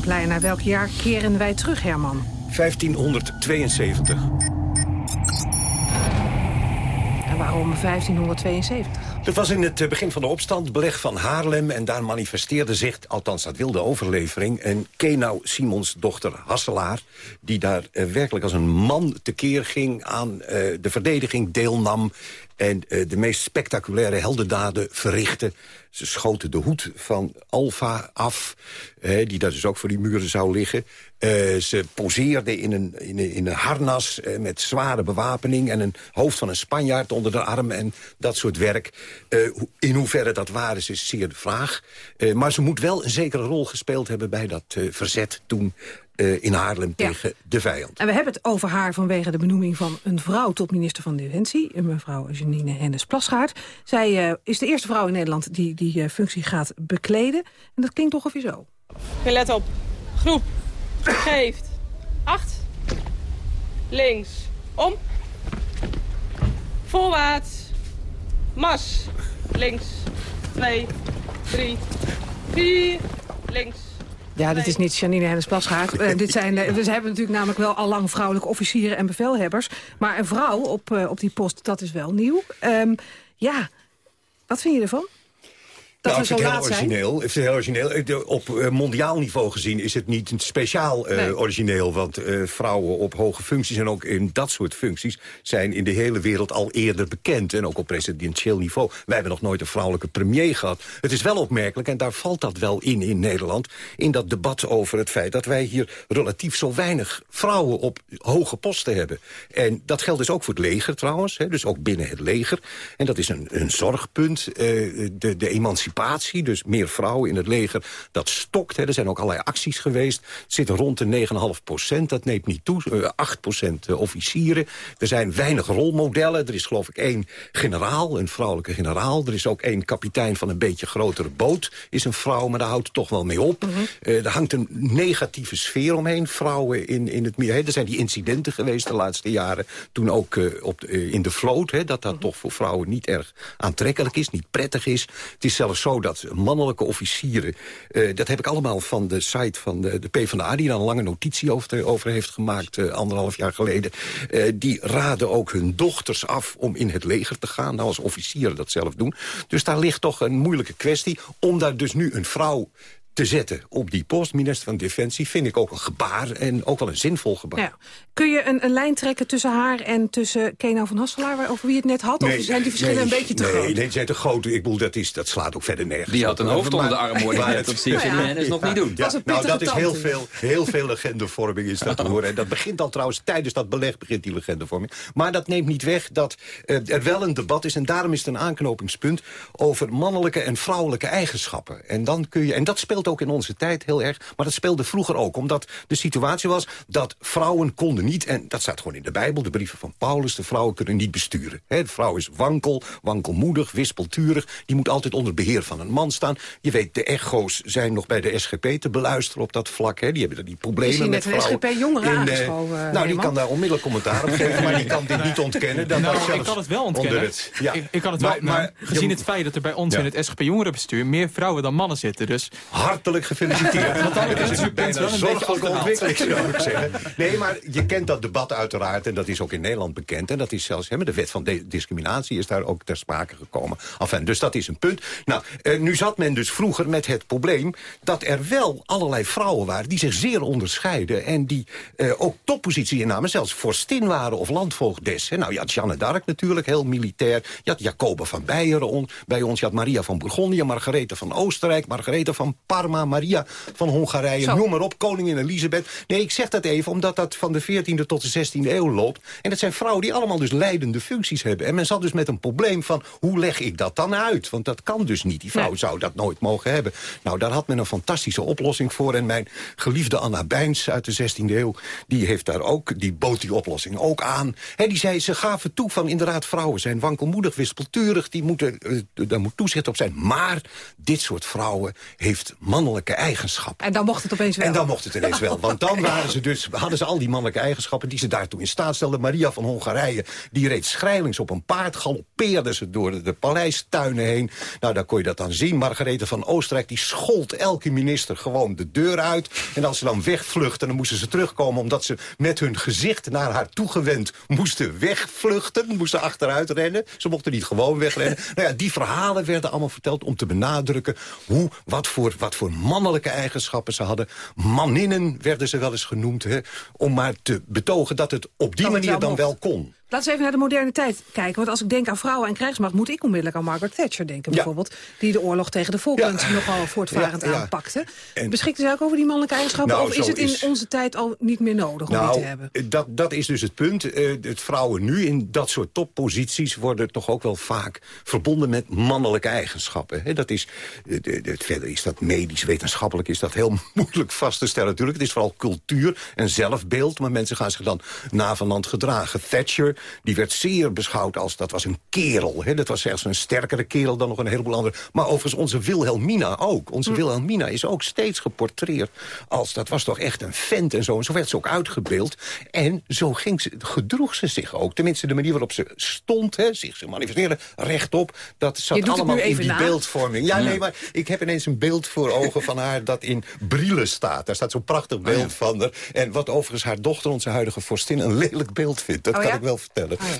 Herman naar welk jaar keren wij terug, Herman? 1572. En waarom 1572? Dat was in het eh, begin van de opstand, beleg van Haarlem... en daar manifesteerde zich, althans dat wilde overlevering... een Kenau Simons dochter Hasselaar... die daar eh, werkelijk als een man tekeer ging aan eh, de verdediging, deelnam... en eh, de meest spectaculaire heldendaden verrichtte. Ze schoten de hoed van Alfa af, die daar dus ook voor die muren zou liggen. Eh, ze poseerde in een, in een, in een harnas met zware bewapening... en een hoofd van een Spanjaard onder de arm en dat soort werk. Eh, in hoeverre dat waar is, is zeer de vraag. Maar ze moet wel een zekere rol gespeeld hebben... bij dat verzet toen eh, in Haarlem Ja. tegen de vijand. En we hebben het over haar vanwege de benoeming van een vrouw tot minister van Defensie. Mevrouw Janine Hennis-Plasgaard. Zij eh, is de eerste vrouw in Nederland die die eh, functie gaat bekleden. En dat klinkt toch ongeveer zo. Oké, let op. Groep. Geeft. Acht. Links. Om. Voorwaarts. Mars. Links. Twee. Drie. Vier. Links. Ja, dit is niet Janine Hennis-Plasgaard. Eh, dit zijn, eh, we hebben natuurlijk namelijk wel al lang vrouwelijke officieren en bevelhebbers. Maar een vrouw op, eh, op die post, dat is wel nieuw. Ehm, ja, wat vind je ervan? Dat nou, we zo het laat origineel. Vind het heel origineel. Op eh, mondiaal niveau gezien is het niet een speciaal eh, Nee. origineel. Want eh, vrouwen op hoge functies en ook in dat soort functies... zijn in de hele wereld al eerder bekend. En ook op presidentieel niveau. Wij hebben nog nooit een vrouwelijke premier gehad. Het is wel opmerkelijk, en daar valt dat wel in in Nederland... in dat debat over het feit dat wij hier relatief zo weinig vrouwen... op hoge posten hebben. En dat geldt dus ook voor het leger trouwens. Hè, dus ook binnen het leger. En dat is een, een zorgpunt. de, de emancipatie, dus meer vrouwen in het leger, dat stokt. Hè. Er zijn ook allerlei acties geweest. Het zit rond de 9,5 procent, dat neemt niet toe. Eh, 8 procent eh, officieren. Er zijn weinig rolmodellen. Er is geloof ik één generaal, een vrouwelijke generaal. Er is ook één kapitein van een beetje grotere boot. Is een vrouw, maar daar houdt het toch wel mee op. Eh, er hangt een negatieve sfeer omheen. Vrouwen in, in het meer. hè. Er zijn die incidenten geweest de laatste jaren. Toen ook op, in de vloot. Hè, dat dat toch voor vrouwen niet erg aantrekkelijk is. Niet prettig is. Het is zelfs zo dat mannelijke officieren... eh, dat heb ik allemaal van de site van de, de PvdA... die daar een lange notitie over, heeft gemaakt eh, anderhalf jaar geleden. Eh, die raden ook hun dochters af om in het leger te gaan. Nou, als officieren dat zelf doen. Dus daar ligt toch een moeilijke kwestie. Om daar dus nu een vrouw te zetten op die post, minister van Defensie... vind ik ook een gebaar en ook wel een zinvol gebaar. Ja. Kun je een, een lijn trekken tussen haar en tussen Kenau van Hasselaar... waar- over wie het net had? of zijn die verschillen nee, een beetje te nee, groot? Nee, die zijn te groot. Ik bedoel, dat, is, dat slaat ook verder nergens Die had een hoofd onder de arm, maar net. Dat zie je Ja. Hennis nog niet doen. Ja, nou, dat is heel veel, heel veel legendevorming is dat te horen. En dat begint al trouwens, tijdens dat beleg begint die legendevorming. Maar dat neemt niet weg dat eh, er wel een debat is... en daarom is het een aanknopingspunt over mannelijke en vrouwelijke eigenschappen. En, dan kun je, en dat speelt ook in onze tijd heel erg, maar dat speelde vroeger ook. Omdat de situatie was dat vrouwen konden niet... en dat staat gewoon in de Bijbel, de brieven van Paulus... de vrouwen kunnen niet besturen. Hè, de vrouw is wankel, wankelmoedig, wispelturig. Die moet altijd onder beheer van een man staan. Je weet, de echo's zijn nog bij de SGP te beluisteren op dat vlak. Hè. Die hebben er die problemen met net een vrouwen. SGP-jongere in, eh, aangeschoven, Nou, die kan daar onmiddellijk commentaar op geven... maar die kan dit niet ontkennen. Dat nou, ik kan het wel ontkennen. het- ja. ik, ik kan het wel Maar- ontkennen, maar gezien je- het feit dat er bij ons Ja. in het SGP Jongerenbestuur meer vrouwen dan mannen zitten. Dus Hartelijk gefeliciteerd. Wat dan Het is uw een wel zorgelijke ontwikkeling, zou ik zeggen. Nee, maar je kent dat debat uiteraard, en dat is ook in Nederland bekend. En dat is zelfs, hè, de wet van discriminatie is daar ook ter sprake gekomen. Enfin, dus dat is een punt. Nou, eh, nu zat men dus vroeger met het probleem... dat er wel allerlei vrouwen waren die zich zeer onderscheiden... en die eh, ook toppositie innamen, zelfs vorstin waren of landvoogdes. Hè. Nou, je had Jeanne d'Arc natuurlijk, heel militair. Je had Jacoba van Beieren on- bij ons. Je had Maria van Bourgondië, Margarethe van Oostenrijk... Margarethe van Parma, Maria van Hongarije, Zo. noem maar op, koningin Elisabeth. Nee, ik zeg dat even omdat dat van de 14e tot de 16e eeuw loopt. En dat zijn vrouwen die allemaal dus leidende functies hebben. En men zat dus met een probleem van, hoe leg ik dat dan uit? Want dat kan dus niet. Die vrouw Nee. zou dat nooit mogen hebben. Nou, daar had men een fantastische oplossing voor. En mijn geliefde Anna Bijns uit de 16e eeuw... die heeft daar ook, die bood die oplossing ook aan. Hè, die zei, ze gaven toe van inderdaad vrouwen zijn wankelmoedig, wispelturig. Die moeten, eh, daar moet toezicht op zijn. Maar dit soort vrouwen heeft mannelijke eigenschappen. En dan mocht het opeens wel. En dan mocht het ineens wel. Want dan waren ze dus, hadden ze al die mannelijke eigenschappen... die ze daartoe in staat stelden. Maria van Hongarije, die reed schrijlings op een paard... galoppeerde ze door de, de paleistuinen heen. Nou, daar kon je dat dan zien. Margarethe van Oostenrijk, die schold elke minister gewoon de deur uit. En als ze dan wegvluchten, dan moesten ze terugkomen... omdat ze met hun gezicht naar haar toegewend moesten wegvluchten. Moesten achteruit rennen. Ze mochten niet gewoon wegrennen. nou ja, die verhalen werden allemaal verteld om te benadrukken... hoe, wat, voor, wat voor mannelijke eigenschappen ze hadden. Maninnen werden ze wel eens genoemd. Hè, om maar te betogen dat het op die Dat manier dan wel kon. Laten we even naar de moderne tijd kijken. Want als ik denk aan vrouwen en krijgsmacht... moet ik onmiddellijk aan Margaret Thatcher denken bijvoorbeeld. Die de oorlog tegen de Falklands nogal voortvarend aanpakte. En- Beschikte zij ook over die mannelijke eigenschappen? Nou, of is het in is- onze tijd al niet meer nodig om die te hebben? Nou, Dat, dat is dus het punt. Eh, het vrouwen nu in dat soort topposities... worden toch ook wel vaak verbonden met mannelijke eigenschappen. Dat is, eh, de- verder is dat medisch, wetenschappelijk... is dat heel moeilijk vast te stellen natuurlijk. Het is vooral cultuur en zelfbeeld. Maar mensen gaan zich dan navenant gedragen. Thatcher, die werd zeer beschouwd als... dat was een kerel. Hè, dat was zelfs een sterkere kerel dan nog een heleboel andere. Maar overigens onze Wilhelmina ook. Onze Wilhelmina is ook steeds geportreerd als... dat was toch echt een vent en zo. En zo werd ze ook uitgebeeld. En zo ging ze, gedroeg ze zich ook. Tenminste, de manier waarop ze stond, hè, zich ze manifesteerde, rechtop... dat zat allemaal in die na. beeldvorming. Ja, nee, maar ik heb ineens een beeld voor ogen van haar... dat in Brielen staat. Daar staat zo'n prachtig Oh beeld van haar. En wat overigens haar dochter, onze huidige vorstin... een lelijk beeld vindt. Dat Oh kan ja? ik wel vertellen.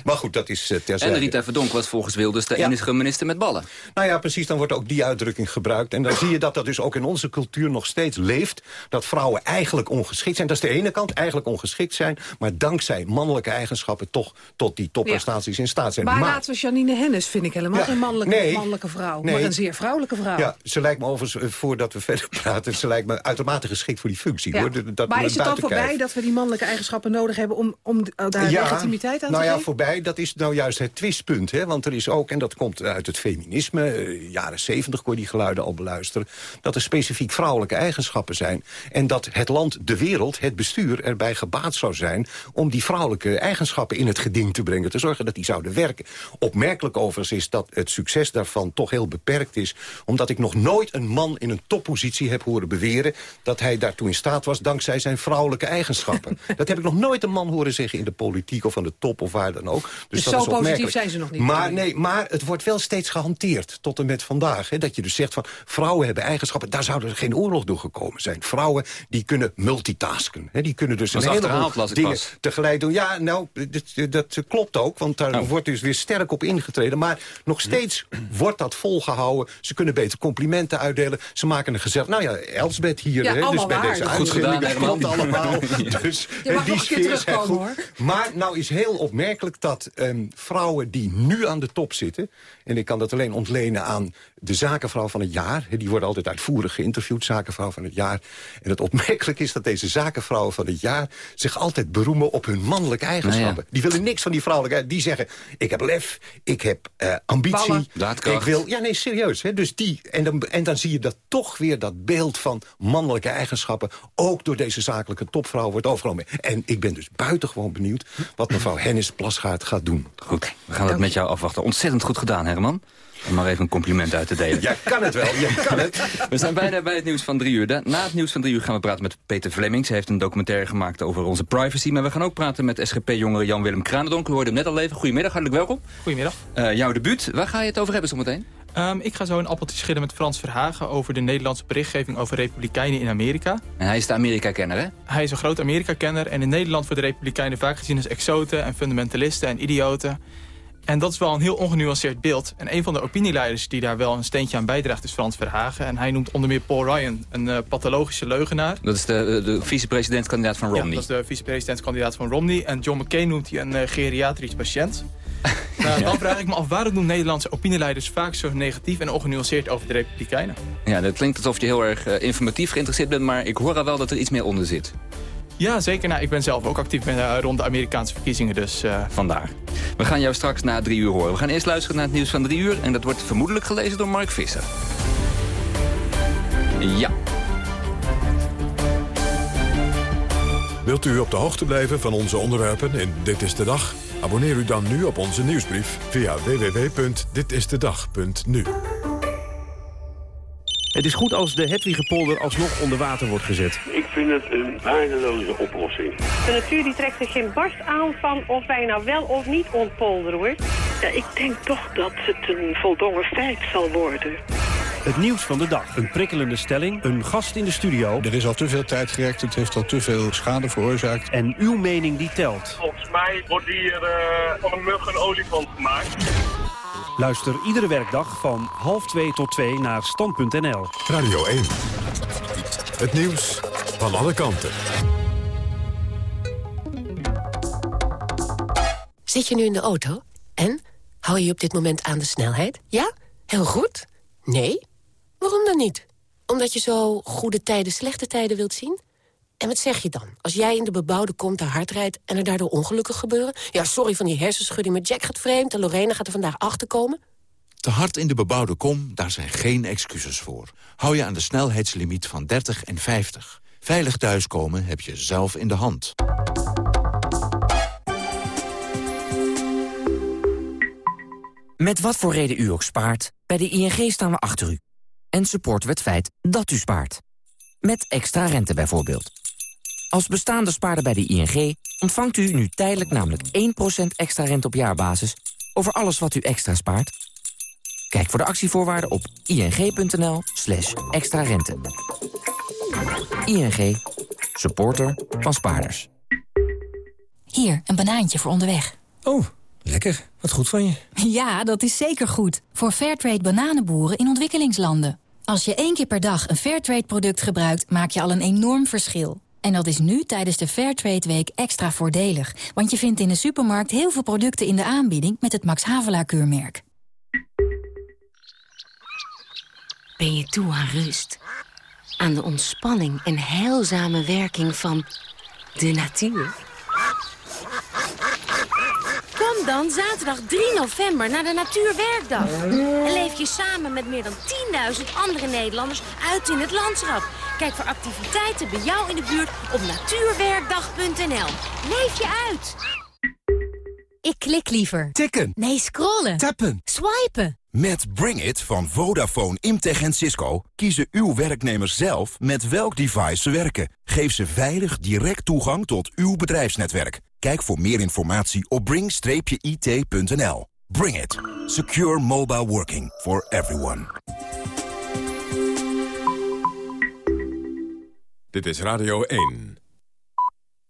Maar goed, dat is uh, terzijde. En Rita Verdonk was volgens Wilders de enige minister met ballen. Nou ja, precies, dan wordt ook die uitdrukking gebruikt. En dan zie je dat dat dus ook in onze cultuur nog steeds leeft. Dat vrouwen eigenlijk ongeschikt zijn. Dat is de ene kant, eigenlijk ongeschikt zijn. Maar dankzij mannelijke eigenschappen toch tot die topprestaties in staat zijn. Maar, laten we Janine Hennis, vind ik helemaal Ja, geen mannelijke, nee, mannelijke vrouw. nee. Maar een zeer vrouwelijke vrouw. Ja, ze lijkt me overigens, eh, voordat we verder praten... ze lijkt me uitermate geschikt voor die functie. Ja. Hoor. Dat- maar is het dan voorbij dat we die mannelijke eigenschappen nodig hebben... om, om daar legitimiteit aan nou ja, voorbij, dat is nou juist het twistpunt. Hè? Want er is ook, en dat komt uit het feminisme... eh, jaren zeventig kon je die geluiden al beluisteren... dat er specifiek vrouwelijke eigenschappen zijn. En dat het land, de wereld, het bestuur erbij gebaat zou zijn... om die vrouwelijke eigenschappen in het geding te brengen. Te zorgen dat die zouden werken. Opmerkelijk overigens is dat het succes daarvan toch heel beperkt is. Omdat ik nog nooit een man in een toppositie heb horen beweren... dat hij daartoe in staat was dankzij zijn vrouwelijke eigenschappen. dat heb ik nog nooit een man horen zeggen in de politiek of aan de top of waar dan ook. Dus dat zo is positief zijn ze nog niet, Maar, nee, maar het wordt wel steeds gehanteerd tot en met vandaag. Hè, dat je dus zegt van vrouwen hebben eigenschappen. Daar zou er geen oorlog door gekomen zijn. Vrouwen die kunnen multitasken. Hè, die kunnen dus Dat een heleboel dingen pas. tegelijk doen. Ja, nou, dat, dat klopt ook. Want daar Oh. wordt dus weer sterk op ingetreden. Maar nog steeds wordt dat volgehouden. Ze kunnen beter complimenten uitdelen. Ze maken een gezellig... Nou ja, Elsbeth hier. Ja, hè, dus bij waar. deze Goed gedaan, Dat Herman. klopt allemaal. Ja. Dus die sfeer is goed. Maar nou is heel opmerkelijk dat ehm, vrouwen die nu aan de top zitten... en ik kan dat alleen ontlenen aan de zakenvrouw van het jaar... hè, die worden altijd uitvoerig geïnterviewd, zakenvrouw van het jaar. En het opmerkelijk is dat deze zakenvrouwen van het jaar... zich altijd beroemen op hun mannelijke eigenschappen. Nou ja. Die willen niks van die vrouwelijkheid. Die zeggen, ik heb lef, ik heb eh, ambitie. Ik wil, ja, nee, serieus. Hè, dus die, en, dan, en dan zie je dat toch weer dat beeld van mannelijke eigenschappen... ook door deze zakelijke topvrouw wordt overgenomen. En ik ben dus buitengewoon benieuwd wat mevrouw Hennis Plasgaard gaat doen. Goed, we gaan dat met jou afwachten. Ontzettend goed gedaan, Herman. Om maar even een compliment uit te delen. Jij kan het wel, jij kan het. We zijn bijna bij het nieuws van drie uur. Na het nieuws van drie uur gaan we praten met Peter Flemings. Hij heeft een documentaire gemaakt over onze privacy. Maar we gaan ook praten met SGP-jongere Jan-Willem Kranendonk. U hoorde hem net al even. Goedemiddag, hartelijk welkom. Goedemiddag. Eh, jouw debuut, waar ga je het over hebben zometeen? Ehm, ik ga zo een appeltje schillen met Frans Verhagen... over de Nederlandse berichtgeving over republikeinen in Amerika. En hij is de Amerika-kenner, hè? Hij is een groot Amerika-kenner en in Nederland worden republikeinen vaak gezien als exoten en fundamentalisten en idioten. En dat is wel een heel ongenuanceerd beeld. En een van de opinieleiders die daar wel een steentje aan bijdraagt is Frans Verhagen. En hij noemt onder meer Paul Ryan een eh, pathologische leugenaar. Dat is de, de vicepresidentskandidaat van Romney. Ja, dat is de vicepresidentskandidaat van Romney. En John McCain noemt hij een eh, geriatrisch patiënt. nou, dan vraag ik me af, waarom doen Nederlandse opinieleiders vaak zo negatief en ongenuanceerd over de republikeinen? Ja, dat klinkt alsof je heel erg eh, informatief geïnteresseerd bent... maar ik hoor al wel dat er iets meer onder zit. Ja, zeker. Nou, ik ben zelf ook actief met, eh, rond de Amerikaanse verkiezingen, dus... eh, Vandaar. We gaan jou straks na drie uur horen. We gaan eerst luisteren naar het nieuws van drie uur... en dat wordt vermoedelijk gelezen door Mark Visser. Ja. Wilt u op de hoogte blijven van onze onderwerpen in Dit is de Dag? Abonneer u dan nu op onze nieuwsbrief via www.ditistedag.nu. Het is goed als de Hedwigepolder alsnog onder water wordt gezet. Ik vind het een waardeloze oplossing. De natuur die trekt zich geen barst aan van of wij nou wel of niet ontpolderen, hoor. Ja, ik denk toch dat het een voldongen feit zal worden. Het nieuws van de dag. Een prikkelende stelling. Een gast in de studio. Er is al te veel tijd gerekt. Het heeft al te veel schade veroorzaakt. En uw mening die telt. Volgens mij wordt hier uh, van een mug een olifant gemaakt. Luister iedere werkdag van half 2 tot 2 naar stand.nl. Radio 1. Het nieuws van alle kanten. Zit je nu in de auto? En? Hou je op dit moment aan de snelheid? Ja? Heel goed? Nee? Waarom dan niet? Omdat je zo goede tijden, slechte tijden wilt zien? En wat zeg je dan? Als jij in de bebouwde kom te hard rijdt en er daardoor ongelukken gebeuren? Ja, sorry van die hersenschudding, met Jack gaat vreemd... en Lorena gaat er vandaag achter komen. Te hard in de bebouwde kom, daar zijn geen excuses voor. Hou je aan de snelheidslimiet van 30 en 50. Veilig thuiskomen heb je zelf in de hand. Met wat voor reden u ook spaart, bij de ING staan we achter u. En supporten we het feit dat u spaart. Met extra rente bijvoorbeeld. Als bestaande spaarder bij de ING ontvangt u nu tijdelijk namelijk 1% extra rente op jaarbasis over alles wat u extra spaart. Kijk voor de actievoorwaarden op ing.nl slash extra rente. ING, supporter van spaarders. Hier, een banaantje voor onderweg. Oh, lekker. Wat goed van je. Ja, dat is zeker goed. Voor Fairtrade bananenboeren in ontwikkelingslanden. Als je één keer per dag een Fairtrade-product gebruikt, maak je al een enorm verschil. En dat is nu tijdens de Fairtrade Week extra voordelig. Want je vindt in de supermarkt heel veel producten in de aanbieding met het Max Havelaar-keurmerk. Ben je toe aan rust? Aan de ontspanning en heilzame werking van de natuur? Kom dan zaterdag 3 november naar de Natuurwerkdag. En leef je samen met meer dan 10.000 andere Nederlanders uit in het landschap. Kijk voor activiteiten bij jou in de buurt op natuurwerkdag.nl. Leef je uit! Ik klik liever. Tikken. Nee, scrollen. Tappen. Swipen. Met Bring It van Vodafone, Imtech en Cisco kiezen uw werknemers zelf met welk device ze werken. Geef ze veilig direct toegang tot uw bedrijfsnetwerk. Kijk voor meer informatie op bring-it.nl. Bring It. Secure mobile working for everyone. Dit is Radio 1.